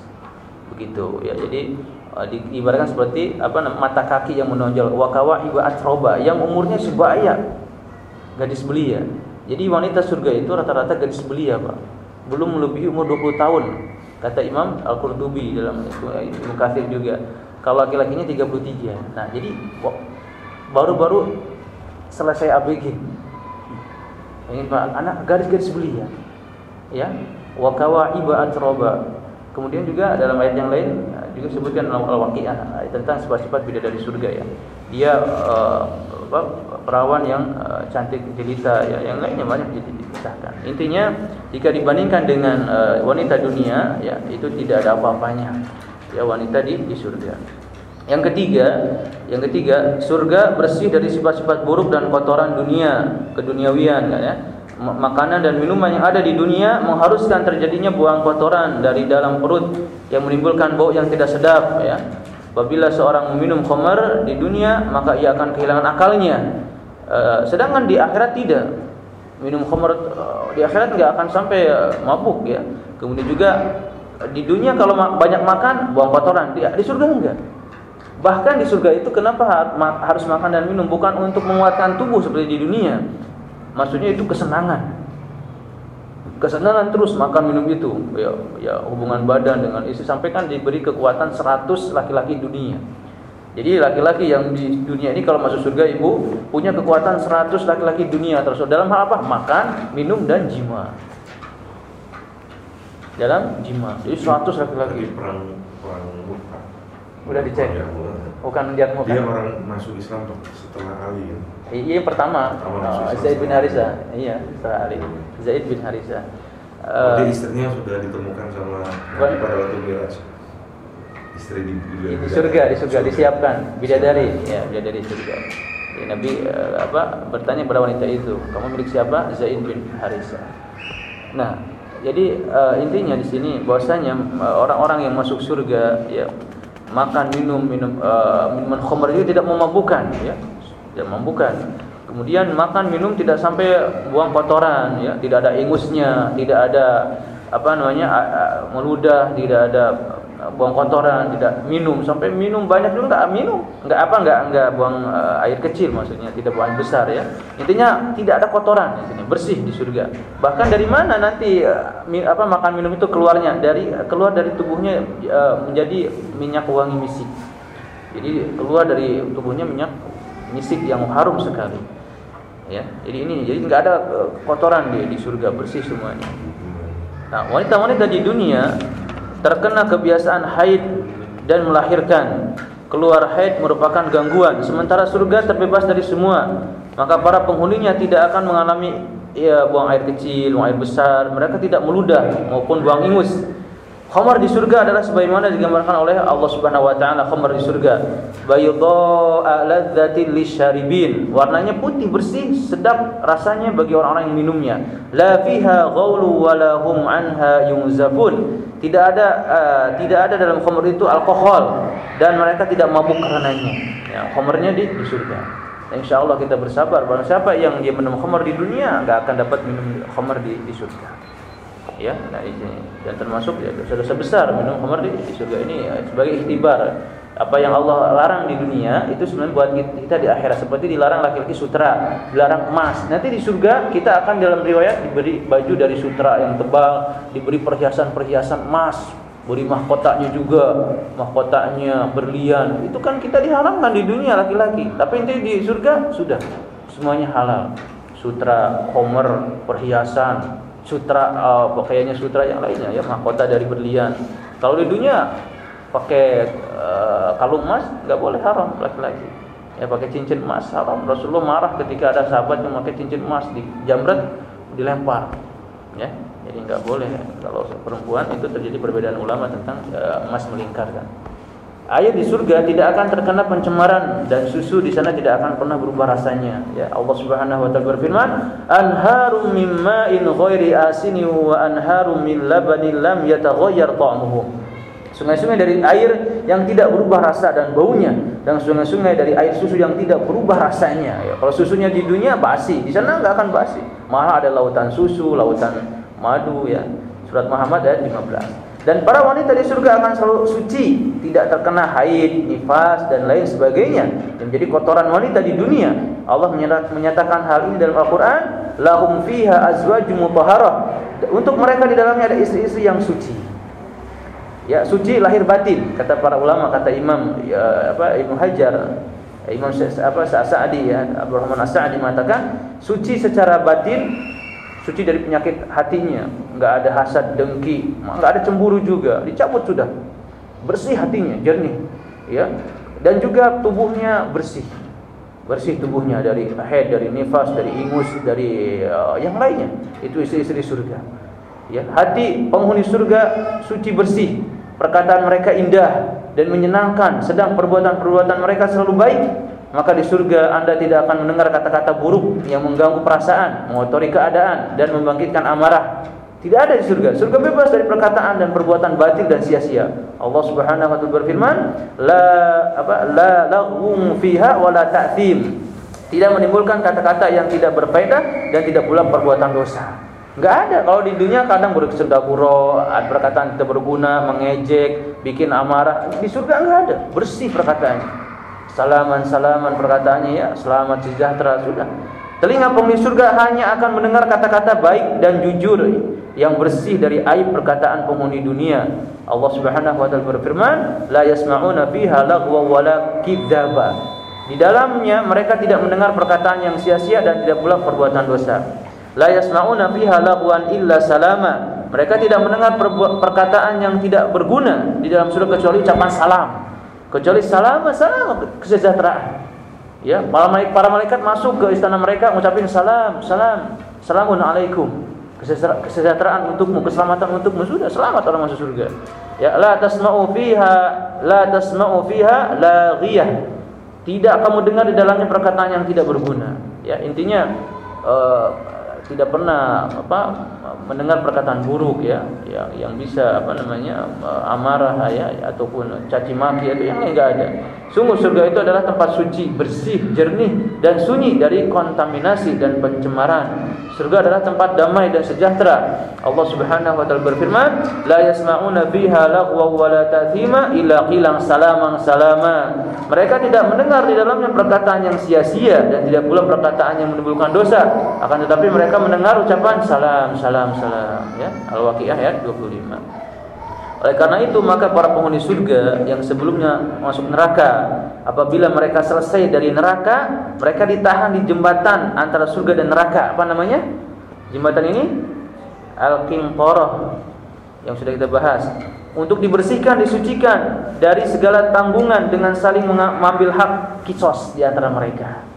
Begitu ya. Jadi Eh, diibaratkan seperti apa mata kaki yang menonjol. Wakawa iba atroba yang umurnya sebaya. Gadis belia. Jadi wanita surga itu rata-rata gadis belia pak. Belum melebihi umur 20 tahun kata Imam Al-Qurtubi dalam Ibnu Katsir juga. Kalau laki-lakinya 33 nah jadi baru-baru selesai ABG ingin pak anak gadis-gadis belia ya wakawa iba atroba kemudian juga dalam ayat yang lain juga sebutkan dalam Al-Waqiah tentang sifat-sifat bidadari surga ya. Dia uh, perawan yang uh, cantik jelita ya, yang lainnya banyak dipisahkan. Intinya jika dibandingkan dengan uh, wanita dunia ya itu tidak ada apa-apanya. Ya wanita di di surga. Yang ketiga, yang ketiga, surga bersih dari sifat-sifat buruk dan kotoran dunia, keduniawian kan ya makanan dan minuman yang ada di dunia mengharuskan terjadinya buang kotoran dari dalam perut yang menimbulkan bau yang tidak sedap ya. Apabila seorang meminum khamar di dunia maka ia akan kehilangan akalnya. E, sedangkan di akhirat tidak. Minum khamar e, di akhirat tidak akan sampai e, mabuk ya. Kemudian juga di dunia kalau banyak makan buang kotoran, di, di surga enggak. Bahkan di surga itu kenapa harus makan dan minum bukan untuk menguatkan tubuh seperti di dunia Maksudnya itu kesenangan. Kesenangan terus makan minum itu, ya, ya hubungan badan dengan istri sampai kan diberi kekuatan 100 laki-laki dunia. Jadi laki-laki yang di dunia ini kalau masuk surga ibu punya kekuatan 100 laki-laki dunia terus dalam hal apa? Makan, minum dan jima. Dalam jima. Jadi 100 laki-laki. Udah dicek. Bukan dia Dia orang masuk Islam setelah Ali ya. Iya pertama, pertama oh, Zaid bin Harisa. Iya, setelah Ali. Zaid bin Harisa. Uh, Jadi istrinya sudah ditemukan sama Nabi pada waktu Miraj. Istri di, di, di surga, di surga disiapkan bidadari, ya bidadari surga. Ya, Nabi uh, apa bertanya pada wanita itu, kamu milik siapa? Zaid bin Harisa. Nah, jadi uh, intinya di sini bahwasanya orang-orang yang masuk surga ya makan minum minum uh, minuman khamr itu tidak memabukkan ya. Tidak memabukkan kemudian makan minum tidak sampai buang kotoran ya. Tidak ada ingusnya tidak ada apa namanya meludah tidak ada buang kotoran, tidak minum sampai minum banyak juga nggak minum, nggak apa nggak nggak buang uh, air kecil maksudnya, tidak buang besar ya. Intinya tidak ada kotoran di sini, bersih di surga. Bahkan dari mana nanti uh, mi, apa makan minum itu keluarnya dari keluar dari tubuhnya uh, menjadi minyak wangi misik. Jadi keluar dari tubuhnya minyak misik yang harum sekali. Ya, jadi ini jadi nggak ada kotoran di di surga bersih semuanya. Nah, wanita-wanita di dunia terkena kebiasaan haid dan melahirkan. Keluar haid merupakan gangguan, sementara surga terbebas dari semua. Maka para penghuninya tidak akan mengalami ya buang air kecil, buang air besar, mereka tidak meludah maupun buang ingus. Khamar di surga adalah sebagaimana digambarkan oleh Allah Subhanahu wa taala khamar di surga. Bayadha'a ladzatin lisyaribin. Warnanya putih bersih, sedap rasanya bagi orang-orang yang minumnya. La fiha ghaulu wa la hum anha yunzafun. Tidak ada uh, tidak ada dalam khamar itu alkohol dan mereka tidak mabuk karenanya. Ya, khamarnya di, di surga. Dan insya Allah kita bersabar. Barang siapa yang dia minum khamar di dunia, enggak akan dapat minum khamar di, di surga ya nah ini dan termasuk ya dosa-dosa besar minum khamar di, di surga ini ya, sebagai ikhtibar apa yang Allah larang di dunia itu sebenarnya buat kita di akhirat seperti dilarang laki-laki sutra, dilarang emas. Nanti di surga kita akan dalam riwayat diberi baju dari sutra yang tebal, diberi perhiasan-perhiasan emas, beri mahkotanya juga, mahkotanya berlian. Itu kan kita diharamkan di dunia laki-laki, tapi nanti di surga sudah semuanya halal. Sutra, komer, perhiasan, sutra uh, pakaiannya sutra yang lainnya ya mahkota dari berlian. Kalau di dunia pakai uh, kalung emas nggak boleh haram laki-laki. Ya pakai cincin emas haram. Rasulullah marah ketika ada sahabat yang pakai cincin emas di jamret dilempar. Ya, jadi nggak boleh kalau perempuan itu terjadi perbedaan ulama tentang uh, emas melingkar kan. Air di surga tidak akan terkena pencemaran dan susu di sana tidak akan pernah berubah rasanya. Ya Allah Subhanahu wa taala berfirman, "Anharum min ma'in ghairi asini wa anharum min labanin lam yataghayyar ta'muhu." Sungai-sungai dari air yang tidak berubah rasa dan baunya dan sungai-sungai dari air susu yang tidak berubah rasanya. Ya, kalau susunya di dunia basi, di sana enggak akan basi. Malah ada lautan susu, lautan madu ya. Surat Muhammad ayat 15. Dan para wanita di surga akan selalu suci, tidak terkena haid, nifas dan lain sebagainya yang menjadi kotoran wanita di dunia. Allah menyatakan hal ini dalam Al-Qur'an, lahum fiha azwajum mutahharah. Untuk mereka di dalamnya ada istri-istri yang suci. Ya, suci lahir batin kata para ulama, kata Imam ya, apa Ibnu Hajar, Imam apa Sa'di ya, Abdurrahman As-Sa'di mengatakan suci secara batin suci dari penyakit hatinya, nggak ada hasad, dengki, nggak ada cemburu juga, dicabut sudah, bersih hatinya, jernih, ya, dan juga tubuhnya bersih, bersih tubuhnya dari haid, dari nifas, dari ingus, dari uh, yang lainnya, itu istri-istri surga, ya, hati penghuni surga suci bersih, perkataan mereka indah dan menyenangkan, sedang perbuatan-perbuatan mereka selalu baik maka di surga Anda tidak akan mendengar kata-kata buruk yang mengganggu perasaan, mengotori keadaan dan membangkitkan amarah. Tidak ada di surga. Surga bebas dari perkataan dan perbuatan batil dan sia-sia. Allah Subhanahu wa taala berfirman, la apa la lahum fiha wa. Tidak menimbulkan kata-kata yang tidak berfaedah dan tidak pula perbuatan dosa. Enggak ada. Kalau di dunia kadang bersendakuro, ada perkataan tidak berguna, mengejek, bikin amarah. Di surga enggak ada. Bersih perkataannya salaman-salaman perkataannya ya selamat sejahtera. Sudah. Telinga penghuni surga hanya akan mendengar kata-kata baik dan jujur yang bersih dari aib perkataan penghuni dunia. Allah Subhanahu wa taala berfirman la yasma'una fiha lagwa wala kidzaba. Di dalamnya mereka tidak mendengar perkataan yang sia-sia dan tidak pula perbuatan dosa. La yasma'una fiha lagwan illa salama. Mereka tidak mendengar perkataan yang tidak berguna di dalam surga kecuali ucapan salam kecuali salam salam. Kesejahteraan. Ya para malaikat masuk ke istana mereka mengucapkan salam salam. Salamun alaikum. Kesejahteraan untukmu keselamatan untukmu. Sudah selamat orang masuk surga. Ya la tasma'u fiha la tasma'u fiha laghiyah. Tidak kamu dengar di dalamnya perkataan yang tidak berguna. Ya intinya uh, tidak pernah apa mendengar perkataan buruk ya yang yang bisa apa namanya eh, amarah ya ataupun caci maki itu yang enggak ada. Sungguh surga itu adalah tempat suci, bersih, jernih dan sunyi dari kontaminasi dan pencemaran. Surga adalah tempat damai dan sejahtera. Allah Subhanahu wa taala berfirman, "La yasma'una fiha laghwa wa la ta'thima illa qilan salaman salama." Mereka tidak mendengar di dalamnya perkataan yang sia-sia dan tidak pula perkataan yang menimbulkan dosa. Akan tetapi mereka mendengar ucapan salam, salam, salam ya. Al-Waqiah ayat 25. Oleh karena itu maka para penghuni surga yang sebelumnya masuk neraka apabila mereka selesai dari neraka mereka ditahan di jembatan antara surga dan neraka apa namanya? Jembatan ini Al-Qintarah yang sudah kita bahas untuk dibersihkan disucikan dari segala tanggungan dengan saling mengambil hak kisos di antara mereka.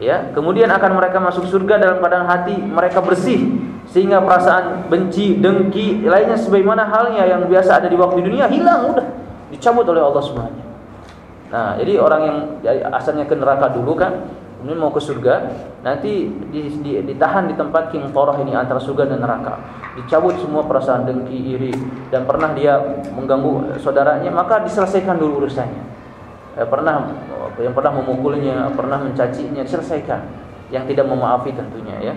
Ya, kemudian akan mereka masuk surga dalam keadaan hati mereka bersih sehingga perasaan benci, dengki, lainnya sebagaimana halnya yang biasa ada di waktu dunia hilang udah dicabut oleh Allah Subhanahu Nah, jadi orang yang asalnya ke neraka dulu kan, ini mau ke surga, nanti ditahan di tempat King Torah ini antara surga dan neraka. Dicabut semua perasaan dengki, iri dan pernah dia mengganggu saudaranya, maka diselesaikan dulu urusannya. Eh, pernah yang pernah memukulnya, pernah mencacinya, diselesaikan. Yang tidak memaafi tentunya ya.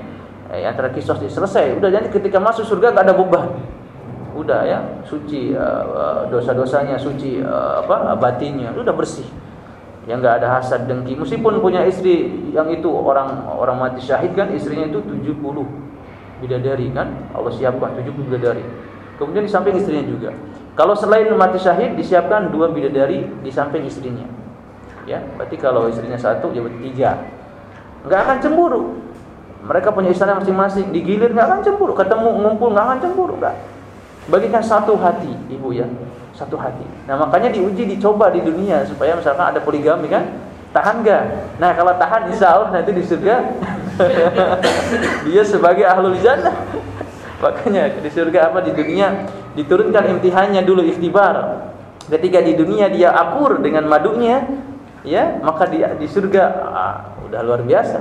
Eh, antara kisah selesai. Udah jadi ketika masuk surga gak ada beban udah ya. Suci uh, dosa-dosanya suci uh, apa batinnya udah bersih. Yang nggak ada hasad dengki. Meskipun punya istri yang itu orang orang mati syahid kan istrinya itu 70 bidadari kan? Allah siapkan 70 bidadari. Kemudian di samping istrinya juga kalau selain mati syahid disiapkan dua bidadari di samping istrinya. Ya berarti kalau istrinya satu ya tiga. Nggak akan cemburu. Mereka punya istana masing-masing. Digilir nggak akan cemburu. Ketemu ngumpul nggak akan cemburu nggak. Bagikan satu hati, ibu ya, satu hati. Nah makanya diuji, dicoba di dunia supaya misalkan ada poligami kan, tahan gak? Nah kalau tahan, insya Allah nanti di surga dia sebagai ahlul jannah. Makanya di surga apa di dunia diturunkan imtihannya dulu ikhtibar. Ketika di dunia dia akur dengan madunya, ya maka di di surga ah, udah luar biasa.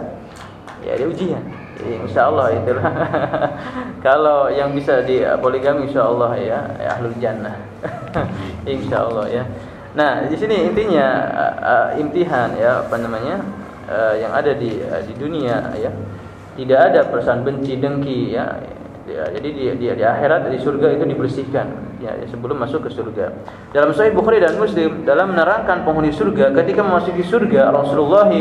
Ya dia ujian. Insya Allah itulah kalau yang bisa di poligami Insya Allah ya, ya ahlul jannah Insya Allah ya nah di sini intinya uh, imtihan ya apa namanya uh, yang ada di uh, di dunia ya tidak ada perasaan benci dengki ya Ya, jadi di, di, di akhirat di surga itu dibersihkan ya, sebelum masuk ke surga. Dalam Sahih Bukhari dan Muslim dalam menerangkan penghuni surga ketika memasuki surga Rasulullah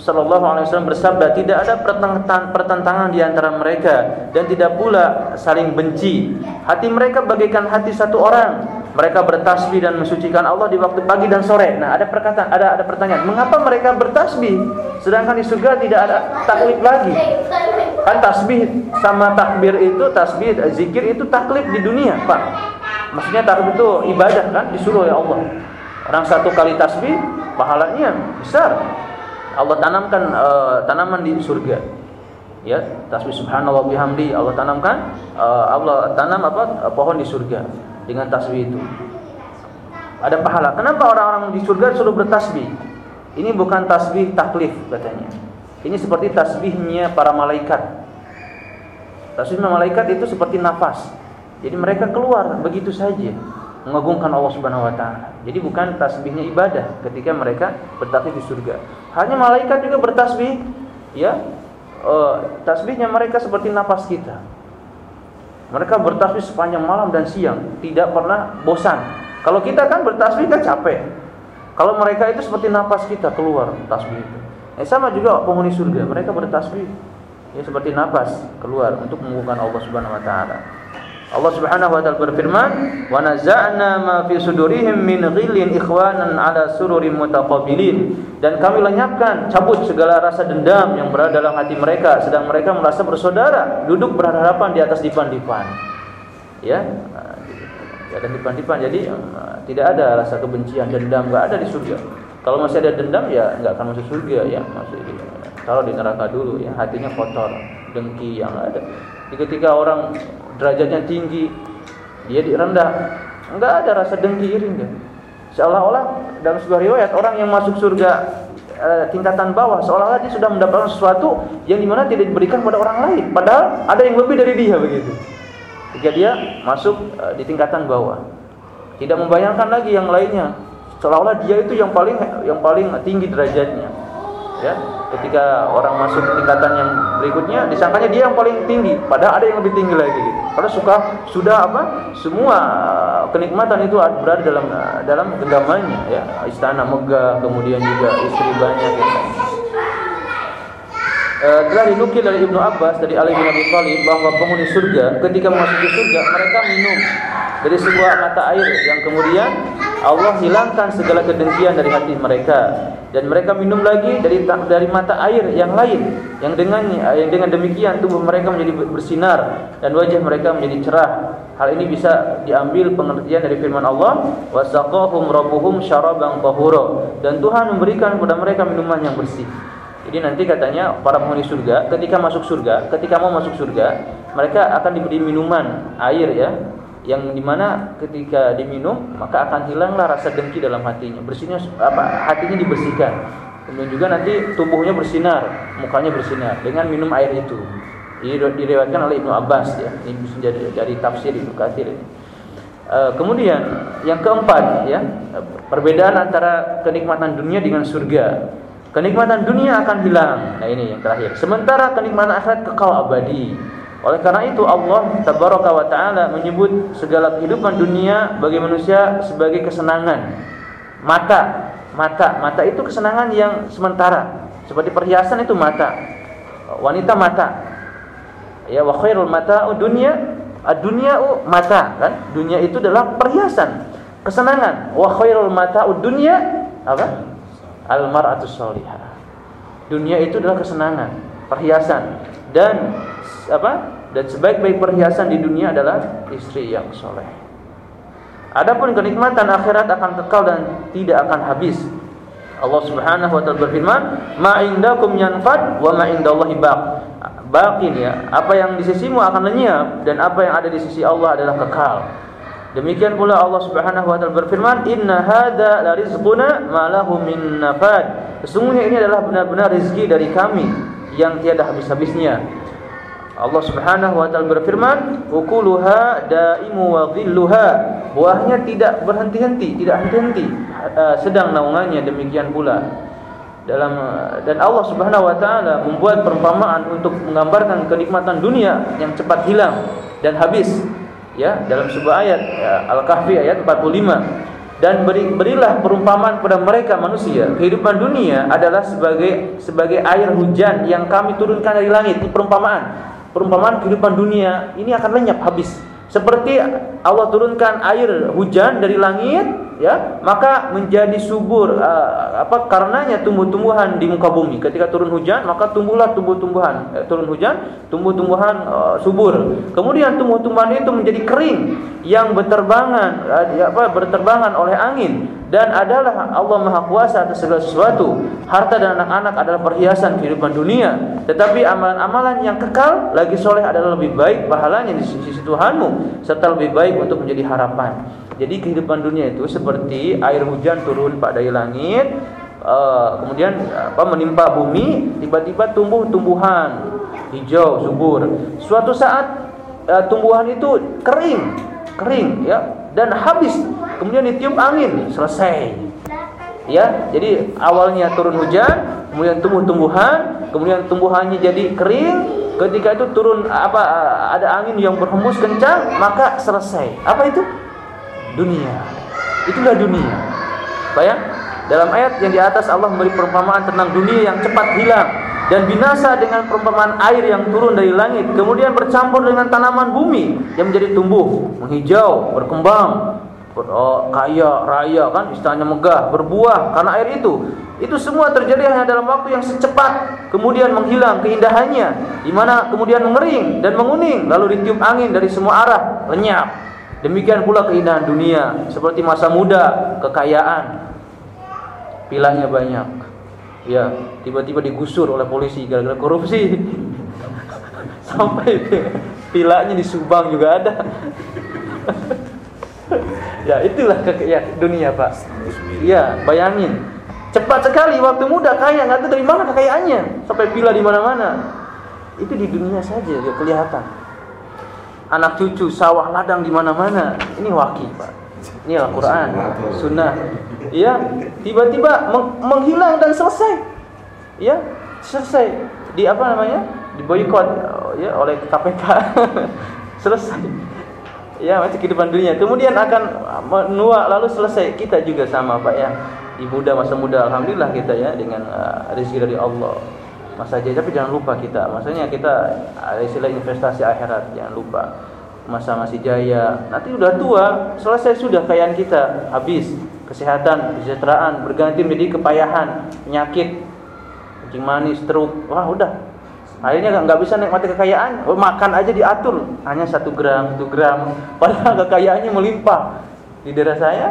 Shallallahu Alaihi Wasallam bersabda tidak ada pertentangan, pertentangan di antara mereka dan tidak pula saling benci. Hati mereka bagaikan hati satu orang. Mereka bertasbih dan mensucikan Allah di waktu pagi dan sore. Nah, ada perkataan, ada ada pertanyaan, mengapa mereka bertasbih sedangkan di surga tidak ada taklif lagi? Kan tasbih sama takbir itu, tasbih zikir itu taklif di dunia, Pak. Maksudnya takbir itu ibadah kan disuruh oleh Allah. Orang satu kali tasbih pahalanya besar. Allah tanamkan uh, tanaman di surga. Ya, tasbih subhanallah bihamdi Allah tanamkan uh, Allah tanam apa? pohon di surga dengan tasbih itu. Ada pahala. Kenapa orang-orang di surga suruh bertasbih? Ini bukan tasbih taklif katanya. Ini seperti tasbihnya para malaikat. Tasbih malaikat itu seperti nafas. Jadi mereka keluar begitu saja mengagungkan Allah Subhanahu wa taala. Jadi bukan tasbihnya ibadah ketika mereka bertasbih di surga. Hanya malaikat juga bertasbih ya. Uh, tasbihnya mereka seperti nafas kita. Mereka bertasbih sepanjang malam dan siang, tidak pernah bosan. Kalau kita kan bertasbih kan capek. Kalau mereka itu seperti nafas kita keluar tasbih itu. Eh, sama juga penghuni surga, mereka bertasbih ya seperti nafas keluar untuk mengukuhkan Allah Subhanahu wa taala. Allah Subhanahu wa taala berfirman, "Wa naza'na ma fi sudurihim min ghillin ikhwanan 'ala sururin mutaqabilin." Dan kami lenyapkan, cabut segala rasa dendam yang berada dalam hati mereka sedang mereka merasa bersaudara, duduk berhadapan di atas dipan-dipan. Ya, ya dan dipan-dipan. Jadi tidak ada rasa kebencian, dendam enggak ada di surga. Kalau masih ada dendam ya enggak akan masuk surga ya, masih di, kalau di neraka dulu ya, hatinya kotor, dengki yang ada. Ketika orang derajatnya tinggi, dia direndah, enggak ada rasa dengki iri enggak. Seolah-olah dalam sebuah riwayat orang yang masuk surga e, tingkatan bawah seolah-olah dia sudah mendapatkan sesuatu yang di mana tidak diberikan pada orang lain, padahal ada yang lebih dari dia begitu. Ketika dia masuk e, di tingkatan bawah, tidak membayangkan lagi yang lainnya, seolah-olah dia itu yang paling yang paling tinggi derajatnya. Ya, ketika orang masuk tingkatan yang berikutnya disangkanya dia yang paling tinggi padahal ada yang lebih tinggi lagi. Padahal suka sudah apa semua kenikmatan itu berada dalam dalam genggamannya ya istana megah kemudian juga istri banyak ya. E, telah dinukil dari Ibnu Abbas dari Ali bin Abi Thalib bahwa penghuni surga ketika memasuki surga mereka minum dari sebuah mata air yang kemudian Allah hilangkan segala kedengkian dari hati mereka. Dan mereka minum lagi dari dari mata air yang lain yang dengan yang dengan demikian tubuh mereka menjadi bersinar dan wajah mereka menjadi cerah. Hal ini bisa diambil pengertian dari firman Allah wasaqahum rabbuhum syaraban tahura. Dan Tuhan memberikan kepada mereka minuman yang bersih. Jadi nanti katanya para penghuni surga ketika masuk surga, ketika mau masuk surga, mereka akan diberi minuman air ya, yang di mana ketika diminum maka akan hilanglah rasa dengki dalam hatinya, bersihnya apa hatinya dibersihkan. Kemudian juga nanti tubuhnya bersinar, mukanya bersinar dengan minum air itu. Diriwayatkan oleh Ibnu Abbas ya, ini bisa jadi dari tafsir Ibnu Katsir ini. Uh, kemudian yang keempat ya perbedaan antara kenikmatan dunia dengan surga kenikmatan dunia akan hilang. Nah ini yang terakhir. Sementara kenikmatan akhirat kekal abadi. Oleh karena itu Allah tabaraka wa taala menyebut segala kehidupan dunia bagi manusia sebagai kesenangan. Mata, mata, mata itu kesenangan yang sementara. Seperti perhiasan itu mata. Wanita mata. Ya wa khairul mata dunia dunia mata kan? Dunia itu adalah perhiasan, kesenangan. Wa khairul mata dunia apa? almaratus solihah. Dunia itu adalah kesenangan, perhiasan dan apa? Dan sebaik-baik perhiasan di dunia adalah istri yang soleh. Adapun kenikmatan akhirat akan kekal dan tidak akan habis. Allah Subhanahu wa taala berfirman, "Ma indakum yanfad wa ma indallahi baq." Baqin ya, apa yang di sisimu akan lenyap dan apa yang ada di sisi Allah adalah kekal. Demikian pula Allah Subhanahu wa taala berfirman, "Inna hadza la rizquna ma lahu min nafad." Sesungguhnya ini adalah benar-benar rezeki dari kami yang tiada habis-habisnya. Allah Subhanahu wa taala berfirman, "Ukuluha daimu wa dhilluha." Buahnya tidak berhenti-henti, tidak henti-henti, uh, sedang naungannya demikian pula. Dalam dan Allah Subhanahu wa taala membuat perumpamaan untuk menggambarkan kenikmatan dunia yang cepat hilang dan habis ya dalam sebuah ayat ya, Al-Kahfi ayat 45 dan beri, berilah perumpamaan kepada mereka manusia kehidupan dunia adalah sebagai sebagai air hujan yang kami turunkan dari langit ini perumpamaan perumpamaan kehidupan dunia ini akan lenyap habis. Seperti Allah turunkan air hujan dari langit ya maka menjadi subur uh, apa karenanya tumbuh-tumbuhan di muka bumi. Ketika turun hujan maka tumbuhlah tumbuh-tumbuhan. Eh, turun hujan tumbuh-tumbuhan uh, subur. Kemudian tumbuh-tumbuhan itu menjadi kering yang berterbangan uh, apa berterbangan oleh angin. Dan adalah Allah Maha Kuasa atas segala sesuatu. Harta dan anak-anak adalah perhiasan kehidupan dunia, tetapi amalan-amalan yang kekal lagi soleh adalah lebih baik pahalanya di sisi Tuhanmu. Serta lebih baik untuk menjadi harapan. Jadi kehidupan dunia itu seperti air hujan turun pada langit, uh, kemudian apa menimpa bumi, tiba-tiba tumbuh tumbuhan hijau subur. Suatu saat uh, tumbuhan itu kering, kering ya dan habis. Kemudian ditiup angin, selesai. Ya, jadi awalnya turun hujan, kemudian tumbuh tumbuhan, kemudian tumbuhannya jadi kering, ketika itu turun apa ada angin yang berhembus kencang, maka selesai. Apa itu? Dunia. Itulah dunia. Bayang, dalam ayat yang di atas Allah memberi perumpamaan tentang dunia yang cepat hilang dan binasa dengan perumpamaan air yang turun dari langit kemudian bercampur dengan tanaman bumi yang menjadi tumbuh, menghijau, berkembang, oh, kaya, raya kan istilahnya megah, berbuah karena air itu. Itu semua terjadi hanya dalam waktu yang secepat, kemudian menghilang keindahannya, di mana kemudian mengering dan menguning, lalu ditiup angin dari semua arah, lenyap. Demikian pula keindahan dunia seperti masa muda, kekayaan. Pilahnya banyak. Ya, tiba-tiba digusur oleh polisi gara-gara korupsi. Sampai pilahnya di Subang juga ada. ya, itulah kekayaan dunia, Pak. Ya, bayangin. Cepat sekali waktu muda kaya, nggak tahu dari mana kekayaannya. Sampai pila di mana-mana. Itu di dunia saja ya kelihatan anak cucu, sawah ladang di mana-mana. Ini wakil, Pak. Ini Al-Qur'an, sunnah. Ya, tiba-tiba meng menghilang dan selesai. Ya, selesai. Di apa namanya? Diboykot ya oleh KPK. selesai. Ya, masih kehidupan dunia. Kemudian akan menua lalu selesai. Kita juga sama, Pak ya. Di muda masa muda alhamdulillah kita ya dengan uh, rezeki dari Allah masa jaya tapi jangan lupa kita. Maksudnya kita ada istilah investasi akhirat. Jangan lupa. Masa masih jaya. Nanti udah tua selesai sudah kekayaan kita. Habis. Kesehatan kesejahteraan berganti menjadi kepayahan penyakit. Kencing manis stroke. Wah udah. Akhirnya nggak bisa nikmati kekayaan. Oh, makan aja diatur. Hanya satu gram satu gram. Padahal kekayaannya melimpah. Di daerah saya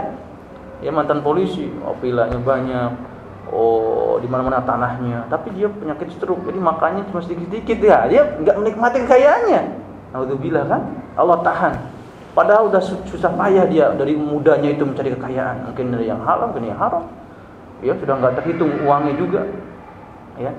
ya mantan polisi. Oh pilanya banyak oh di mana-mana tanahnya, tapi dia penyakit stroke, jadi makannya cuma sedikit-sedikit ya, dia nggak menikmati kekayaannya. Alhamdulillah kan, Allah tahan. Padahal udah susah payah dia dari mudanya itu mencari kekayaan, mungkin dari yang halal, mungkin yang haram. Ya sudah nggak terhitung uangnya juga, ya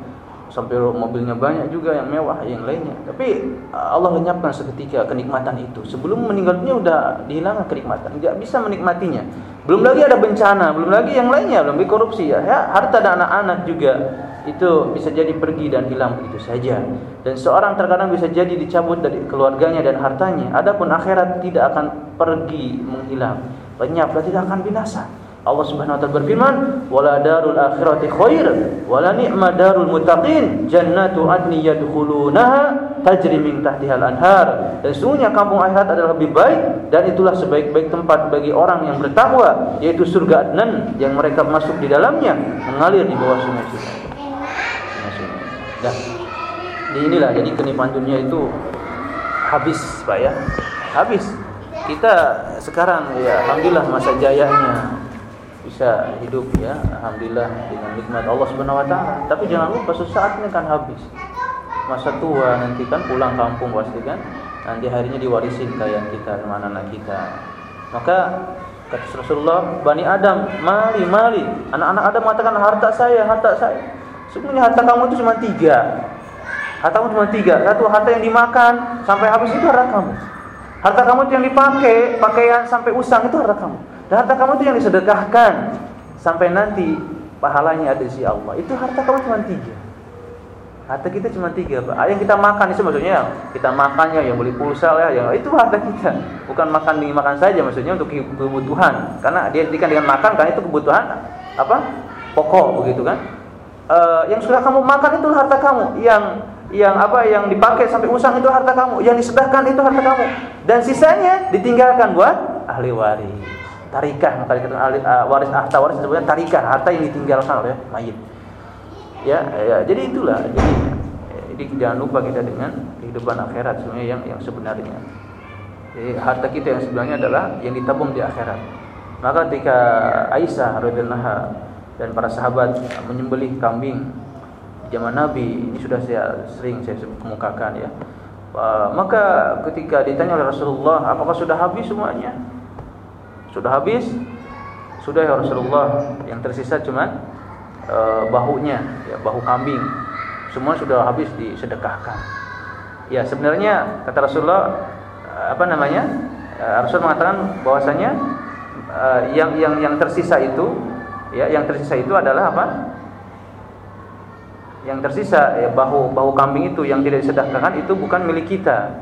sampai mobilnya banyak juga yang mewah yang lainnya. Tapi uh, Allah lenyapkan seketika kenikmatan itu. Sebelum meninggalnya udah dihilangkan kenikmatan. Nggak bisa menikmatinya belum lagi ada bencana belum lagi yang lainnya belum lagi korupsi. Ya, ya harta dan anak-anak juga itu bisa jadi pergi dan hilang begitu saja. Dan seorang terkadang bisa jadi dicabut dari keluarganya dan hartanya. Adapun akhirat tidak akan pergi menghilang. Lenyap tidak akan binasa Allah Subhanahu wa taala berfirman, "Wala darul akhirati khair, wala ni'ma darul muttaqin, jannatu adni yadkhulunaha tajri min tahtihal anhar." Dan sesungguhnya kampung akhirat adalah lebih baik dan itulah sebaik-baik tempat bagi orang yang bertakwa, yaitu surga Adnan yang mereka masuk di dalamnya mengalir di bawah sungai-sungai. Nah, di inilah jadi kenikmatan dunia itu habis, Pak ya. Habis. Kita sekarang ya alhamdulillah masa jayanya bisa hidup ya alhamdulillah dengan nikmat Allah Subhanahu wa taala. Tapi jangan lupa sesaat ini kan habis. Masa tua nanti kan pulang kampung pasti kan. Nanti harinya diwarisin kekayaan kita sama anak-anak kita. Maka kata Rasulullah, Bani Adam, mali mali. Anak-anak Adam mengatakan harta saya, harta saya. Sebenarnya harta kamu itu cuma tiga. Hartamu cuma tiga. Satu harta yang dimakan sampai habis itu harta kamu. Harta kamu itu yang dipakai, pakaian sampai usang itu harta kamu. Harta kamu itu yang disedekahkan sampai nanti pahalanya ada di Allah. Itu harta kamu cuma tiga. Harta kita cuma tiga, Pak. Yang kita makan itu maksudnya kita makannya yang beli pulsa ya, yang itu harta kita. Bukan makan dengan makan saja maksudnya untuk kebutuhan. Karena dia dikan dengan makan kan itu kebutuhan apa? pokok begitu kan. E, yang sudah kamu makan itu harta kamu. Yang yang apa yang dipakai sampai usang itu harta kamu, yang disedekahkan itu harta kamu. Dan sisanya ditinggalkan buat ahli waris tarikah maka dikatakan uh, waris harta waris disebutnya tarikah harta yang ditinggalkan oleh mayit. Ya, ya jadi itulah jadi jadi jangan lupa kita dengan kehidupan akhirat sebenarnya yang yang sebenarnya. Jadi harta kita yang sebenarnya adalah yang ditabung di akhirat. Maka ketika Aisyah radhiyallahu dan para sahabat menyembelih kambing zaman Nabi ini sudah saya sering saya kemukakan ya. Maka ketika ditanya oleh Rasulullah apakah sudah habis semuanya sudah habis? Sudah ya Rasulullah. Yang tersisa cuma e, bahunya, ya, bahu kambing. Semua sudah habis disedekahkan. Ya, sebenarnya kata Rasulullah apa namanya? E, Rasul mengatakan bahwasanya e, yang yang yang tersisa itu ya, yang tersisa itu adalah apa? Yang tersisa ya, bahu bahu kambing itu yang tidak disedekahkan itu bukan milik kita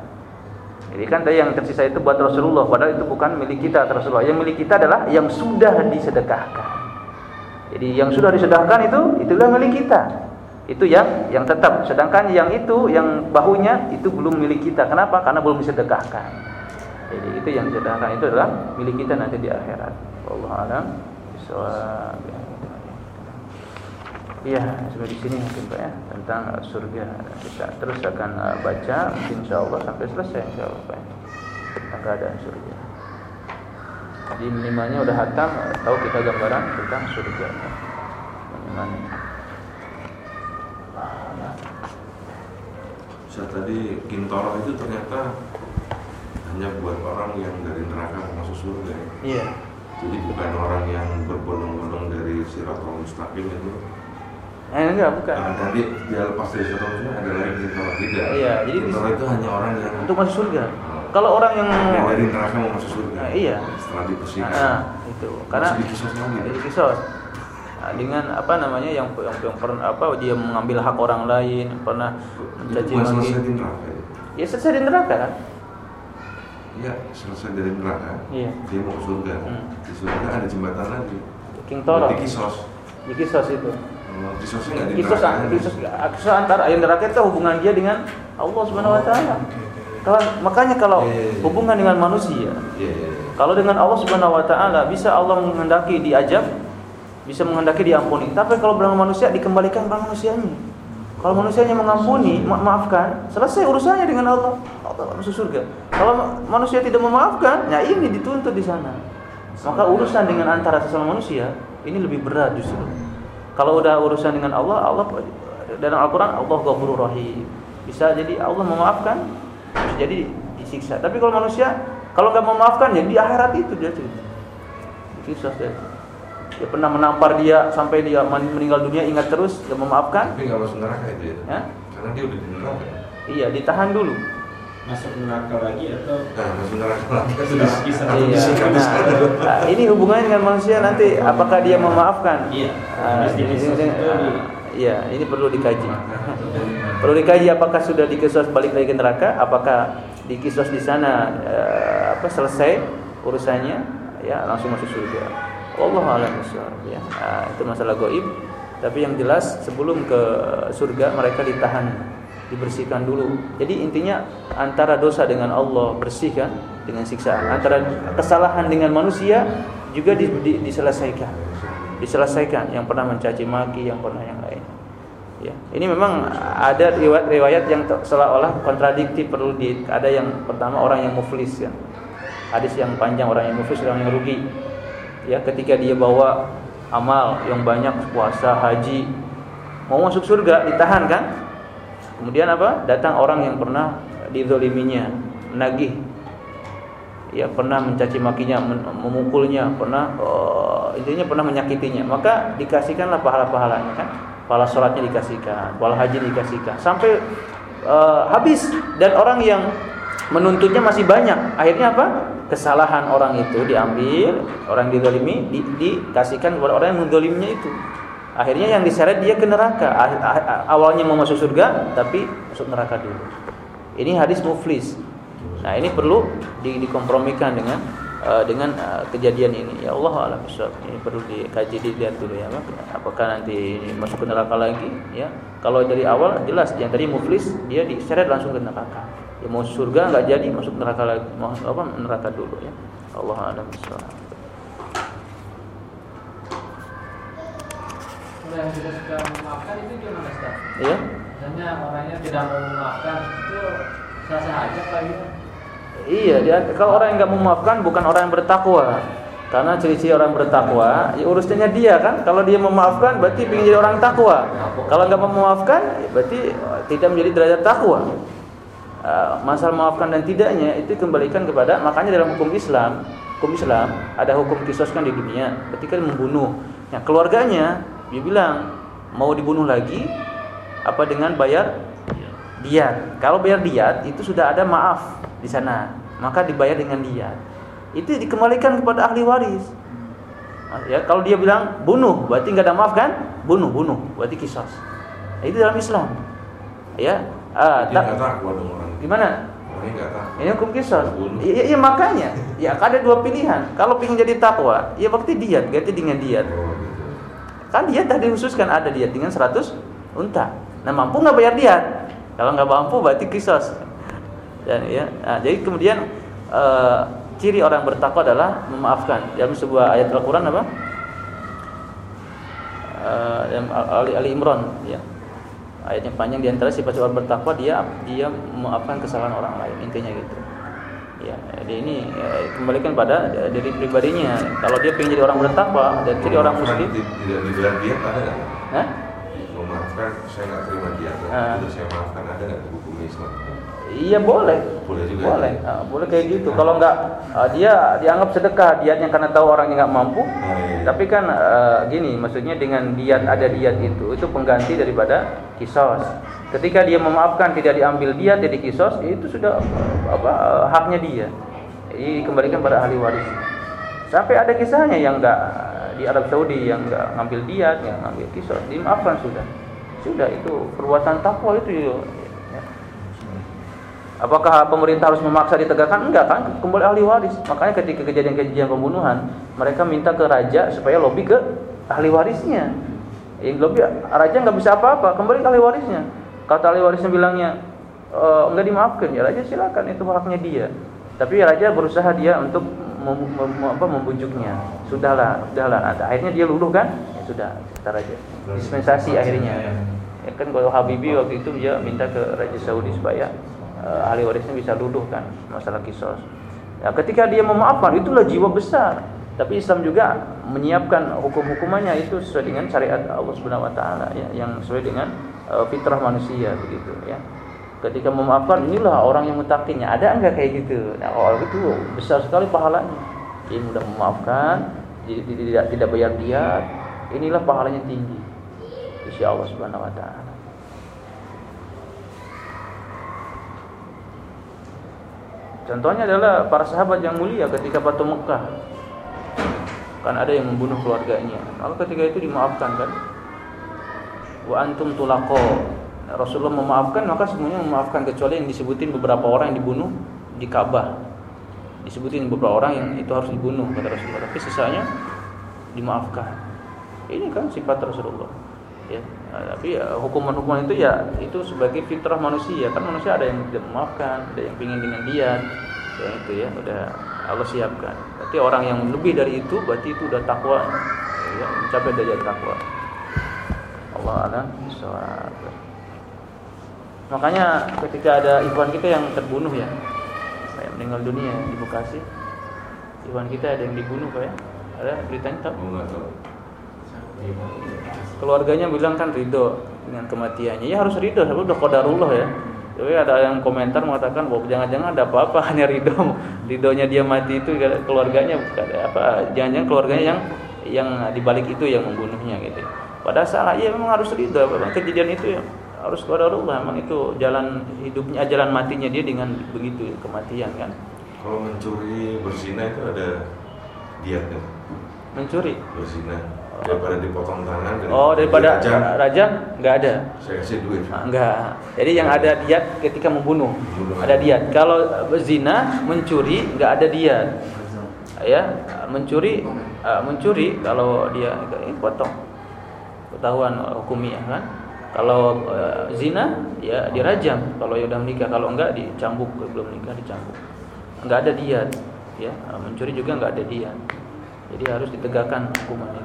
jadi kan yang tersisa itu buat Rasulullah, padahal itu bukan milik kita Rasulullah. Yang milik kita adalah yang sudah disedekahkan. Jadi yang sudah disedekahkan itu itulah milik kita. Itu yang yang tetap. Sedangkan yang itu yang bahunya itu belum milik kita. Kenapa? Karena belum disedekahkan. Jadi itu yang disedekahkan itu adalah milik kita nanti di akhirat. Allah alam. Iya, sampai di sini mungkin Pak ya tentang surga. Kita terus akan uh, baca mungkin insya Allah sampai selesai insya Allah Pak. Ya. Tentang keadaan surga. Jadi minimalnya udah hatam, tahu kita gambaran tentang surga. Minimalnya. Saya tadi Kintoro itu ternyata hanya buat orang yang dari neraka masuk surga. Iya. Jadi bukan orang yang berbondong-bondong dari Siratul Mustaqim itu Eh enggak, bukan. Nah, nanti dia lepas dari surga ada lagi kintoro tidak. Iya, jadi itu hanya orang yang untuk masuk surga. Oh. Kalau orang yang yang dari neraka mau masuk surga. Nah, iya. Setelah dibersihkan. Nah, itu. Karena di kisos. Di kisos. Nah, dengan apa namanya yang yang, yang pernah apa dia mengambil hak orang lain, pernah mencaci maki. Selesai di neraka. Ya selesai di neraka kan? Iya, selesai dari neraka. Iya. Dia mau surga. Hmm. Di surga ada jembatan lagi. King Toro. Di kisos. Di kisos itu. Kisos kisos, kisos antara ayat neraka itu hubungan dia dengan Allah Subhanahu Wa Taala. Kalau makanya kalau yeah, yeah, yeah. hubungan dengan manusia, yeah, yeah, yeah. kalau dengan Allah Subhanahu Wa Taala bisa Allah menghendaki diajak, bisa menghendaki diampuni. Tapi kalau dengan manusia dikembalikan pada manusianya. Kalau manusianya mengampuni, ma maafkan, selesai urusannya dengan Allah. Allah masuk surga. Kalau manusia tidak memaafkan, ya ini dituntut di sana. Maka urusan dengan antara sesama manusia ini lebih berat justru Kalau udah urusan dengan Allah, Allah dalam Al-Qur'an Allah Ghafurur Rahim. Bisa jadi Allah memaafkan, bisa jadi disiksa. Tapi kalau manusia kalau nggak memaafkan ya di akhirat itu dia cerita. Kisah dia. Dia pernah menampar dia sampai dia meninggal dunia ingat terus dia memaafkan. Tapi nggak masuk neraka itu ya? ya? Karena dia udah di neraka. Iya, ditahan dulu masuk neraka lagi atau nah, masuk neraka lagi. Kan sudah kisah iya. nah, nah, ini hubungannya dengan manusia nanti. Apakah dia memaafkan? Iya. Ini, ini, iya ini perlu dikaji. Perlu dikaji apakah sudah dikisos balik lagi ke neraka? Apakah dikisos di sana uh, apa selesai urusannya? Ya langsung masuk surga. Allah alam ya nah, itu masalah goib. Tapi yang jelas sebelum ke surga mereka ditahan dibersihkan dulu. Jadi intinya antara dosa dengan Allah bersihkan dengan siksaan. Antara kesalahan dengan manusia juga di, di, diselesaikan. Diselesaikan yang pernah mencaci maki, yang pernah yang lain. Ya. Ini memang ada riwayat-riwayat yang seolah-olah kontradiktif perlu di ada yang pertama orang yang muflis ya. Hadis yang panjang orang yang muflis orang yang rugi. Ya, ketika dia bawa amal yang banyak puasa, haji, mau masuk surga ditahan kan? Kemudian apa? Datang orang yang pernah dizoliminya, menagih. Ya pernah mencaci makinya, memukulnya, pernah uh, intinya pernah menyakitinya. Maka dikasihkanlah pahala-pahalanya kan. Pahala sholatnya dikasihkan, pahala haji dikasihkan. Sampai uh, habis dan orang yang menuntutnya masih banyak. Akhirnya apa? Kesalahan orang itu diambil, orang dizalimi di, dikasihkan kepada orang yang mendoliminya itu. Akhirnya yang diseret dia ke neraka. Awalnya mau masuk surga, tapi masuk neraka dulu. Ini hadis muflis. Nah ini perlu di, dikompromikan dengan uh, dengan uh, kejadian ini. Ya Allah alam Ini perlu dikaji dilihat dulu ya. Apakah nanti masuk ke neraka lagi? Ya. Kalau dari awal jelas yang tadi muflis dia diseret langsung ke neraka. Ya mau surga nggak jadi masuk neraka lagi. Mau apa neraka dulu ya. Allah alam yang sudah sudah memaafkan itu gimana Ustaz? Iya. Misalnya orangnya tidak mau memaafkan itu sah-sah aja Pak gitu. Iya, dia, kalau orang yang nggak memaafkan bukan orang yang bertakwa. Karena ciri-ciri orang bertakwa, ya urusannya dia kan. Kalau dia memaafkan, berarti ingin jadi orang takwa. Kalau nggak memaafkan, ya berarti tidak menjadi derajat takwa. Uh, masalah memaafkan dan tidaknya itu kembalikan kepada makanya dalam hukum Islam, hukum Islam ada hukum kisos kan di dunia. Ketika membunuh, ya, keluarganya dia bilang mau dibunuh lagi apa dengan bayar diat. Kalau bayar diat itu sudah ada maaf di sana, maka dibayar dengan diat. Itu dikembalikan kepada ahli waris. Ya, kalau dia bilang bunuh, berarti nggak ada maaf kan? Bunuh, bunuh, berarti kisos. Nah, itu dalam Islam. Ya, ah, tak, gimana? Ini hukum kisos. Iya, iya makanya. Ya ada dua pilihan. Kalau ingin jadi takwa, ya berarti diat, ganti dengan diat. Kan dia tadi khususkan ada diet dengan 100 unta. Nah, mampu nggak bayar diet? Kalau nggak mampu berarti kisos. Dan ya, nah, jadi kemudian e, ciri orang bertakwa adalah memaafkan. Dalam sebuah ayat Al-Qur'an apa? E, Ali, Ali Imran ya. Ayat yang panjang di antara sifat orang bertakwa dia dia memaafkan kesalahan orang lain intinya gitu ya jadi ini ya, kembalikan pada diri pribadinya kalau dia ingin jadi orang bertakwa dan jadi orang muslim tidak dibilang dia ada nggak Hah? memaafkan saya nggak terima dia uh. itu saya maafkan ada nggak hukum Islam Iya boleh. Boleh juga. Boleh. Ya? Nah, boleh kayak gitu. Kalau nggak uh, dia dianggap sedekah diatnya karena tahu orangnya nggak mampu. Iya, iya. Tapi kan uh, gini, maksudnya dengan diat ada diat itu itu pengganti daripada kisos. Ketika dia memaafkan tidak diambil diat jadi kisos, itu sudah apa haknya dia. Jadi kembalikan pada ahli waris. Sampai ada kisahnya yang nggak di Arab Saudi yang nggak ngambil diat, yang ngambil kisos, dimaafkan sudah. Sudah itu perbuatan takwa itu Apakah pemerintah harus memaksa ditegakkan? Enggak kan, kembali ahli waris. Makanya ketika kejadian-kejadian pembunuhan, mereka minta ke raja supaya lobby ke ahli warisnya. Yang lobby raja nggak bisa apa-apa, kembali ke ahli warisnya. Kata ahli warisnya bilangnya e, enggak dimaafkan ya raja silakan itu haknya dia. Tapi raja berusaha dia untuk mem, mem, apa, membujuknya. Sudahlah, sudahlah. Nah, akhirnya dia luluh kan? Ya sudah, kata raja. Dispensasi akhirnya. Ya kan kalau Habibie waktu itu dia minta ke Raja Saudi supaya uh, ahli warisnya bisa duduk kan masalah kisos. Ya, ketika dia memaafkan itulah jiwa besar. Tapi Islam juga menyiapkan hukum-hukumannya itu sesuai dengan syariat Allah Subhanahu wa taala ya, yang sesuai dengan uh, fitrah manusia begitu ya. Ketika memaafkan inilah orang yang mutakinnya. Ada enggak kayak gitu? Nah, orang itu besar sekali pahalanya. Ini mudah memaafkan, tidak tidak bayar dia, inilah pahalanya tinggi. Insya Allah Subhanahu wa taala. Contohnya adalah para sahabat yang mulia ketika Batu Mekah kan ada yang membunuh keluarganya. Lalu ketika itu dimaafkan kan? Wa antum tulaqo Rasulullah memaafkan maka semuanya memaafkan kecuali yang disebutin beberapa orang yang dibunuh di Ka'bah. Disebutin beberapa orang yang itu harus dibunuh kata Rasulullah. Tapi sisanya dimaafkan. Ini kan sifat Rasulullah. Ya nah, tapi ya, hukuman-hukuman itu ya itu sebagai fitrah manusia. Kan manusia ada yang tidak memaafkan ada yang ingin dengan dia. Ya itu ya udah Allah siapkan. Berarti orang yang lebih dari itu berarti itu udah takwa. Ya, mencapai derajat takwa. Allah alam makanya ketika ada ikhwan kita yang terbunuh ya yang meninggal dunia di Bekasi. Ikhwan kita ada yang dibunuh pak ya. Ada beritanya tak? keluarganya bilang kan ridho dengan kematiannya. Ya harus ridho sebab udah kodarullah ya tapi ada yang komentar mengatakan bahwa jangan-jangan ada apa-apa hanya ridho ridhonya dia mati itu keluarganya bukan apa jangan-jangan keluarganya yang yang dibalik itu yang membunuhnya gitu. Padahal salah ya memang harus ridho memang kejadian itu ya harus kepada Allah memang itu jalan hidupnya jalan matinya dia dengan begitu kematian kan. Kalau mencuri berzina itu ada diatnya. Mencuri? Berzina daripada dipotong tangan oh daripada raja. nggak ada? Saya kasih duit. Ah, nggak. Jadi yang ada diat ketika membunuh, membunuh. Ada diat. Kalau zina mencuri nggak ada diat. Ya mencuri uh, mencuri kalau dia ini potong. Ketahuan hukumnya kan? Kalau uh, zina ya dirajam. Kalau ya udah menikah. Kalau enggak dicambuk. Belum menikah dicambuk. Nggak ada diat. Ya mencuri juga nggak ada diat. Jadi harus ditegakkan hukuman itu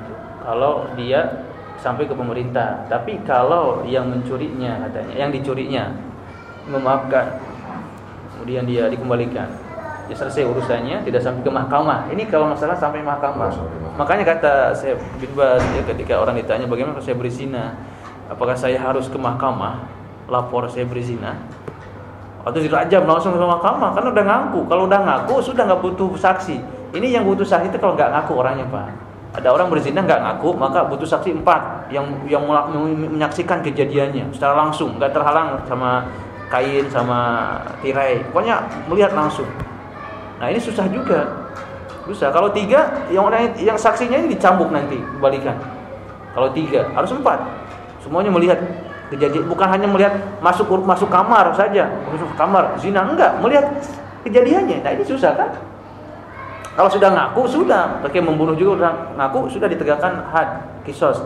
kalau dia sampai ke pemerintah. Tapi kalau yang mencurinya katanya, yang dicurinya memaafkan, kemudian dia dikembalikan, ya selesai urusannya, tidak sampai ke mahkamah. Ini kalau masalah sampai mahkamah. Makanya kata saya bin ya, ketika orang ditanya bagaimana saya berzina, apakah saya harus ke mahkamah lapor saya berzina? Atau dirajam langsung ke mahkamah karena udah ngaku. Kalau udah ngaku sudah nggak butuh saksi. Ini yang butuh saksi itu kalau nggak ngaku orangnya pak ada orang berzina nggak ngaku maka butuh saksi empat yang yang menyaksikan kejadiannya secara langsung nggak terhalang sama kain sama tirai. Pokoknya melihat langsung. Nah ini susah juga. Susah. Kalau tiga yang yang saksinya ini dicambuk nanti kebalikan kalau tiga harus empat. Semuanya melihat kejadian. Bukan hanya melihat masuk masuk kamar saja masuk kamar. Zina enggak. Melihat kejadiannya. Nah ini susah kan kalau sudah ngaku sudah, pakai membunuh juga sudah ngaku sudah ditegakkan had kisos.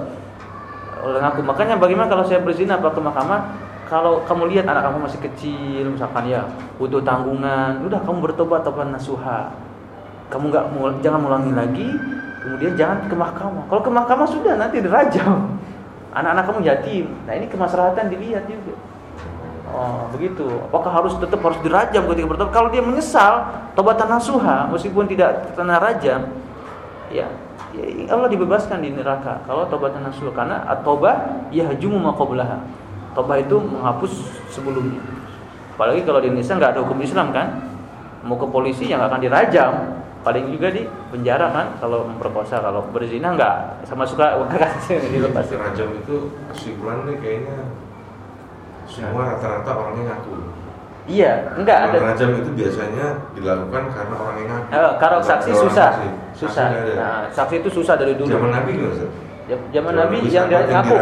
Udah ngaku. Makanya bagaimana kalau saya berzina ke mahkamah? Kalau kamu lihat anak kamu masih kecil, misalkan ya butuh tanggungan, udah kamu bertobat tobat nasuha. Kamu nggak jangan ulangi lagi, kemudian jangan ke mahkamah. Kalau ke mahkamah sudah nanti dirajam. Anak-anak kamu yatim. Nah ini kemaslahatan dilihat juga. Oh, begitu. Apakah harus tetap harus dirajam ketika bertobat? Kalau dia menyesal, tobatan nasuha meskipun tidak kena rajam, ya, ya Allah dibebaskan di neraka kalau tobatan nasuha karena at-taubah yahjumu ma qablaha. Tobat itu menghapus sebelumnya. Apalagi kalau di Indonesia nggak ada hukum Islam kan? Mau ke polisi yang akan dirajam, paling juga di penjara kan kalau memperkosa, kalau berzina nggak sama suka kasih dilepas. Rajam itu kesimpulannya kayaknya semua rata-rata orangnya ngaku. Iya, enggak ada. Rajam itu biasanya dilakukan karena orang yang ngaku. Eh, kalau saksi susah. Saksi. Susah. Nah, saksi itu susah dari dulu. Zaman Nabi gimana, Ustaz? Zaman Nabi yang dia ngaku.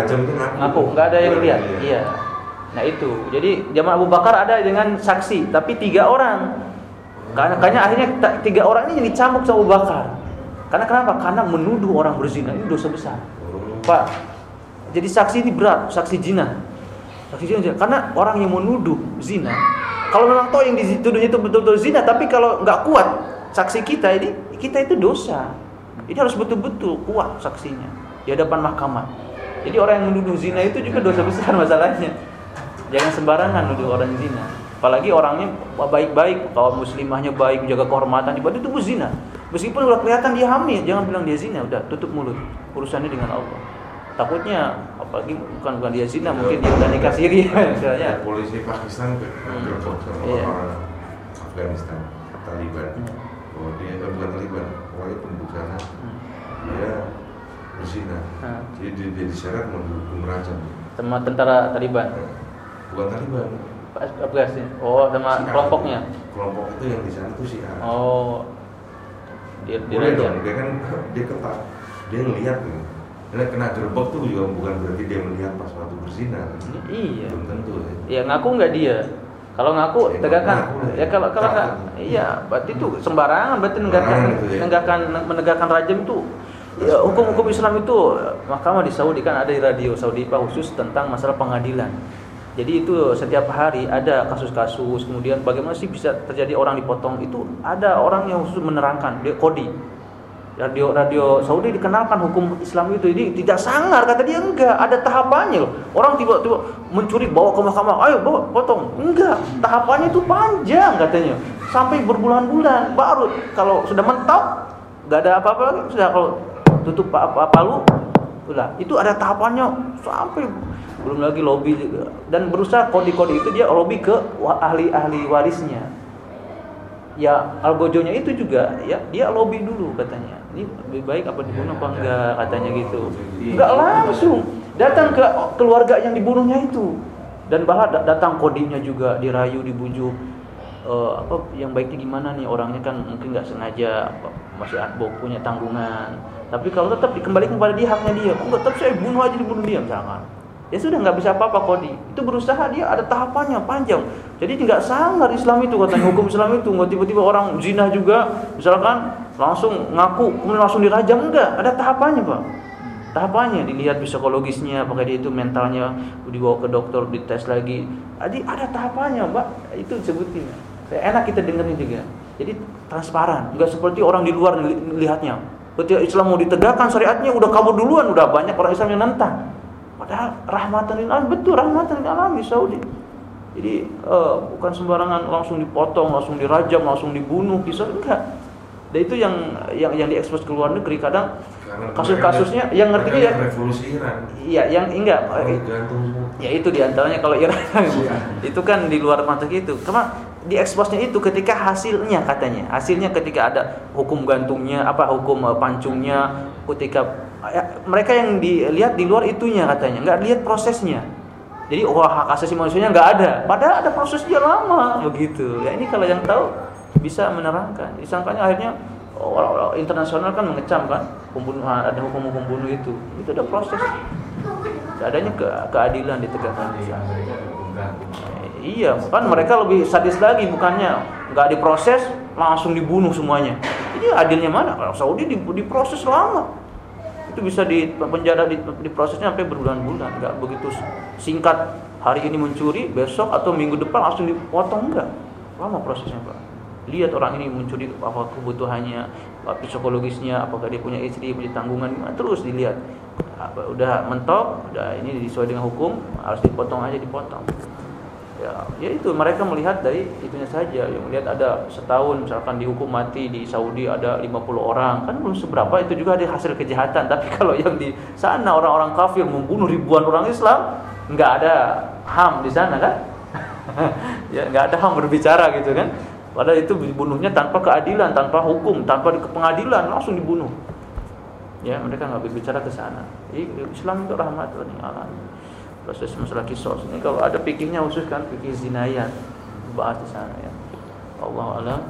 Ngaku, enggak ada yang lihat. Iya. Nah, itu. Jadi zaman Abu Bakar ada dengan saksi, tapi tiga orang. Karena kayaknya akhirnya tiga orang ini yang dicambuk sama Abu Bakar. Karena kenapa? Karena menuduh orang berzina ini dosa besar. Oh. Pak, jadi saksi ini berat, saksi zina. Saksi zina karena orang yang menuduh zina, kalau memang tahu yang dituduhnya itu betul-betul zina, tapi kalau nggak kuat saksi kita ini, kita itu dosa. Ini harus betul-betul kuat saksinya di hadapan mahkamah. Jadi orang yang menuduh zina itu juga dosa besar masalahnya. Jangan sembarangan nuduh orang zina. Apalagi orangnya baik-baik, kaum muslimahnya baik, menjaga kehormatan, ibadah itu zina. Meskipun kelihatan dia hamil, jangan bilang dia zina, udah tutup mulut. Urusannya dengan Allah. Takutnya apalagi bukan bukan dia zina, mungkin dia udah nikah siri misalnya. Polisi Pakistan gerbek sama Iya. orang Afghanistan, Taliban. Hmm. Oh dia kan bukan Taliban, pokoknya pembukaan Hmm. dia berzina. Nah, Jadi dia, dia diseret mau dihukum rajam. sama tentara Taliban. Bukan Taliban. Afghanistan. Oh, sama Syiah. kelompoknya. Kelompok itu yang di sana tuh si Oh. Dia dia dia kan dia ketat, dia ngelihat nih. Dia kena gerbek tuh juga bukan berarti dia melihat pas waktu berzina. Iya. Belum tentu ya. Ya ngaku nggak dia. Kalau ngaku Ya, tegakkan. ngaku lah. Ya kalau kalau nggak, iya berarti itu sembarangan berarti menegakkan Sembarangan itu ya. menegakkan menegakkan rajam itu. Ya, hukum-hukum Islam itu mahkamah di Saudi kan ada di radio Saudi Pak khusus tentang masalah pengadilan. Jadi itu setiap hari ada kasus-kasus, kemudian bagaimana sih bisa terjadi orang dipotong itu ada orang yang khusus menerangkan dia kodi. Radio radio Saudi dikenalkan hukum Islam itu. Ini tidak sangar kata dia enggak. Ada tahapannya loh. Orang tiba-tiba mencuri bawa ke mahkamah. Ayo bawa potong. Enggak. Tahapannya itu panjang katanya. Sampai berbulan-bulan. Baru kalau sudah mentok nggak ada apa-apa lagi. Sudah kalau tutup pa- pa- palu udah. Itu ada tahapannya sampai belum lagi lobby juga. dan berusaha kode-kode itu dia lobby ke ahli-ahli warisnya. Ya algojonya itu juga ya dia lobby dulu katanya ini lebih baik apa dibunuh apa enggak katanya gitu. Enggak langsung. Datang ke keluarga yang dibunuhnya itu. Dan bahkan da- datang kodinya juga dirayu dibujuk. Eh, apa yang baiknya gimana nih? Orangnya kan mungkin nggak sengaja apa, masih ada punya tanggungan. Tapi kalau tetap dikembalikan kepada dia haknya dia. Oh, enggak tetap saya bunuh aja dibunuh dia misalkan ya sudah nggak bisa apa-apa kodi. Itu berusaha dia ada tahapannya panjang. Jadi nggak sangar Islam itu katanya. Hukum Islam itu nggak tiba-tiba orang zina juga. Misalkan langsung ngaku kemudian langsung dirajam? Enggak ada tahapannya pak. Tahapannya dilihat psikologisnya apakah dia itu mentalnya dibawa ke dokter dites lagi. Jadi ada tahapannya mbak itu sebutin. Enak kita dengerin juga. Jadi transparan nggak seperti orang di luar li- lihatnya. Ketika Islam mau ditegakkan syariatnya udah kabur duluan. Udah banyak orang Islam yang nentang. Padahal rahmatan lil alamin betul rahmatan lil alamin Saudi. Jadi eh, bukan sembarangan langsung dipotong langsung dirajam langsung dibunuh kisah. Enggak dan itu yang yang yang diekspos ke luar negeri kadang kasus-kasusnya yang ngertinya mereka ya revolusi Iran. iya yang enggak Oh, eh, ya itu di antaranya kalau Iran. Itu kan di luar konteks itu karena dieksposnya itu ketika hasilnya katanya. Hasilnya ketika ada hukum gantungnya apa hukum eh, pancungnya ketika ya, mereka yang dilihat di luar itunya katanya. Nggak lihat prosesnya. Jadi wah hak asasi manusianya nggak ada. Padahal ada prosesnya lama. Begitu ya ini kalau yang tahu bisa menerangkan disangkanya akhirnya oh, orang-orang internasional kan mengecam kan pembunuhan ada hukum-hukum bunuh itu itu ada proses adanya ke, keadilan ditegakkan di sana. Iya, kan mereka lebih sadis lagi bukannya nggak diproses langsung dibunuh semuanya. Ini adilnya mana? Kalau Saudi di- diproses lama. Itu bisa di penjara di, diprosesnya sampai berbulan-bulan, nggak begitu singkat. Hari ini mencuri, besok atau minggu depan langsung dipotong enggak. Lama prosesnya, Pak. Lihat orang ini mencuri apa kebutuhannya, apa psikologisnya, apakah dia punya istri, punya tanggungan, terus dilihat. Udah mentok, udah ini sesuai dengan hukum, harus dipotong aja dipotong. Ya, ya itu mereka melihat dari itunya saja. Yang melihat ada setahun misalkan dihukum mati di Saudi ada 50 orang. Kan belum seberapa itu juga ada hasil kejahatan. Tapi kalau yang di sana orang-orang kafir membunuh ribuan orang Islam nggak ada ham di sana kan? Ya nggak ada ham berbicara gitu kan padahal itu dibunuhnya tanpa keadilan tanpa hukum tanpa di pengadilan langsung dibunuh. Ya mereka nggak berbicara ke sana. Islam itu rahmat alam proses masalah kisos. Ini kalau ada pikirnya khusus kan pikir zinayat. Bahas di sana ya. Allah alam.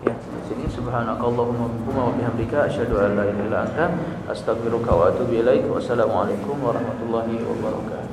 Ya di sini subhanakallahumma wa bihamdika asyhadu an la ilaha illa anta astaghfiruka wa atubu ilaik. Wassalamualaikum warahmatullahi wabarakatuh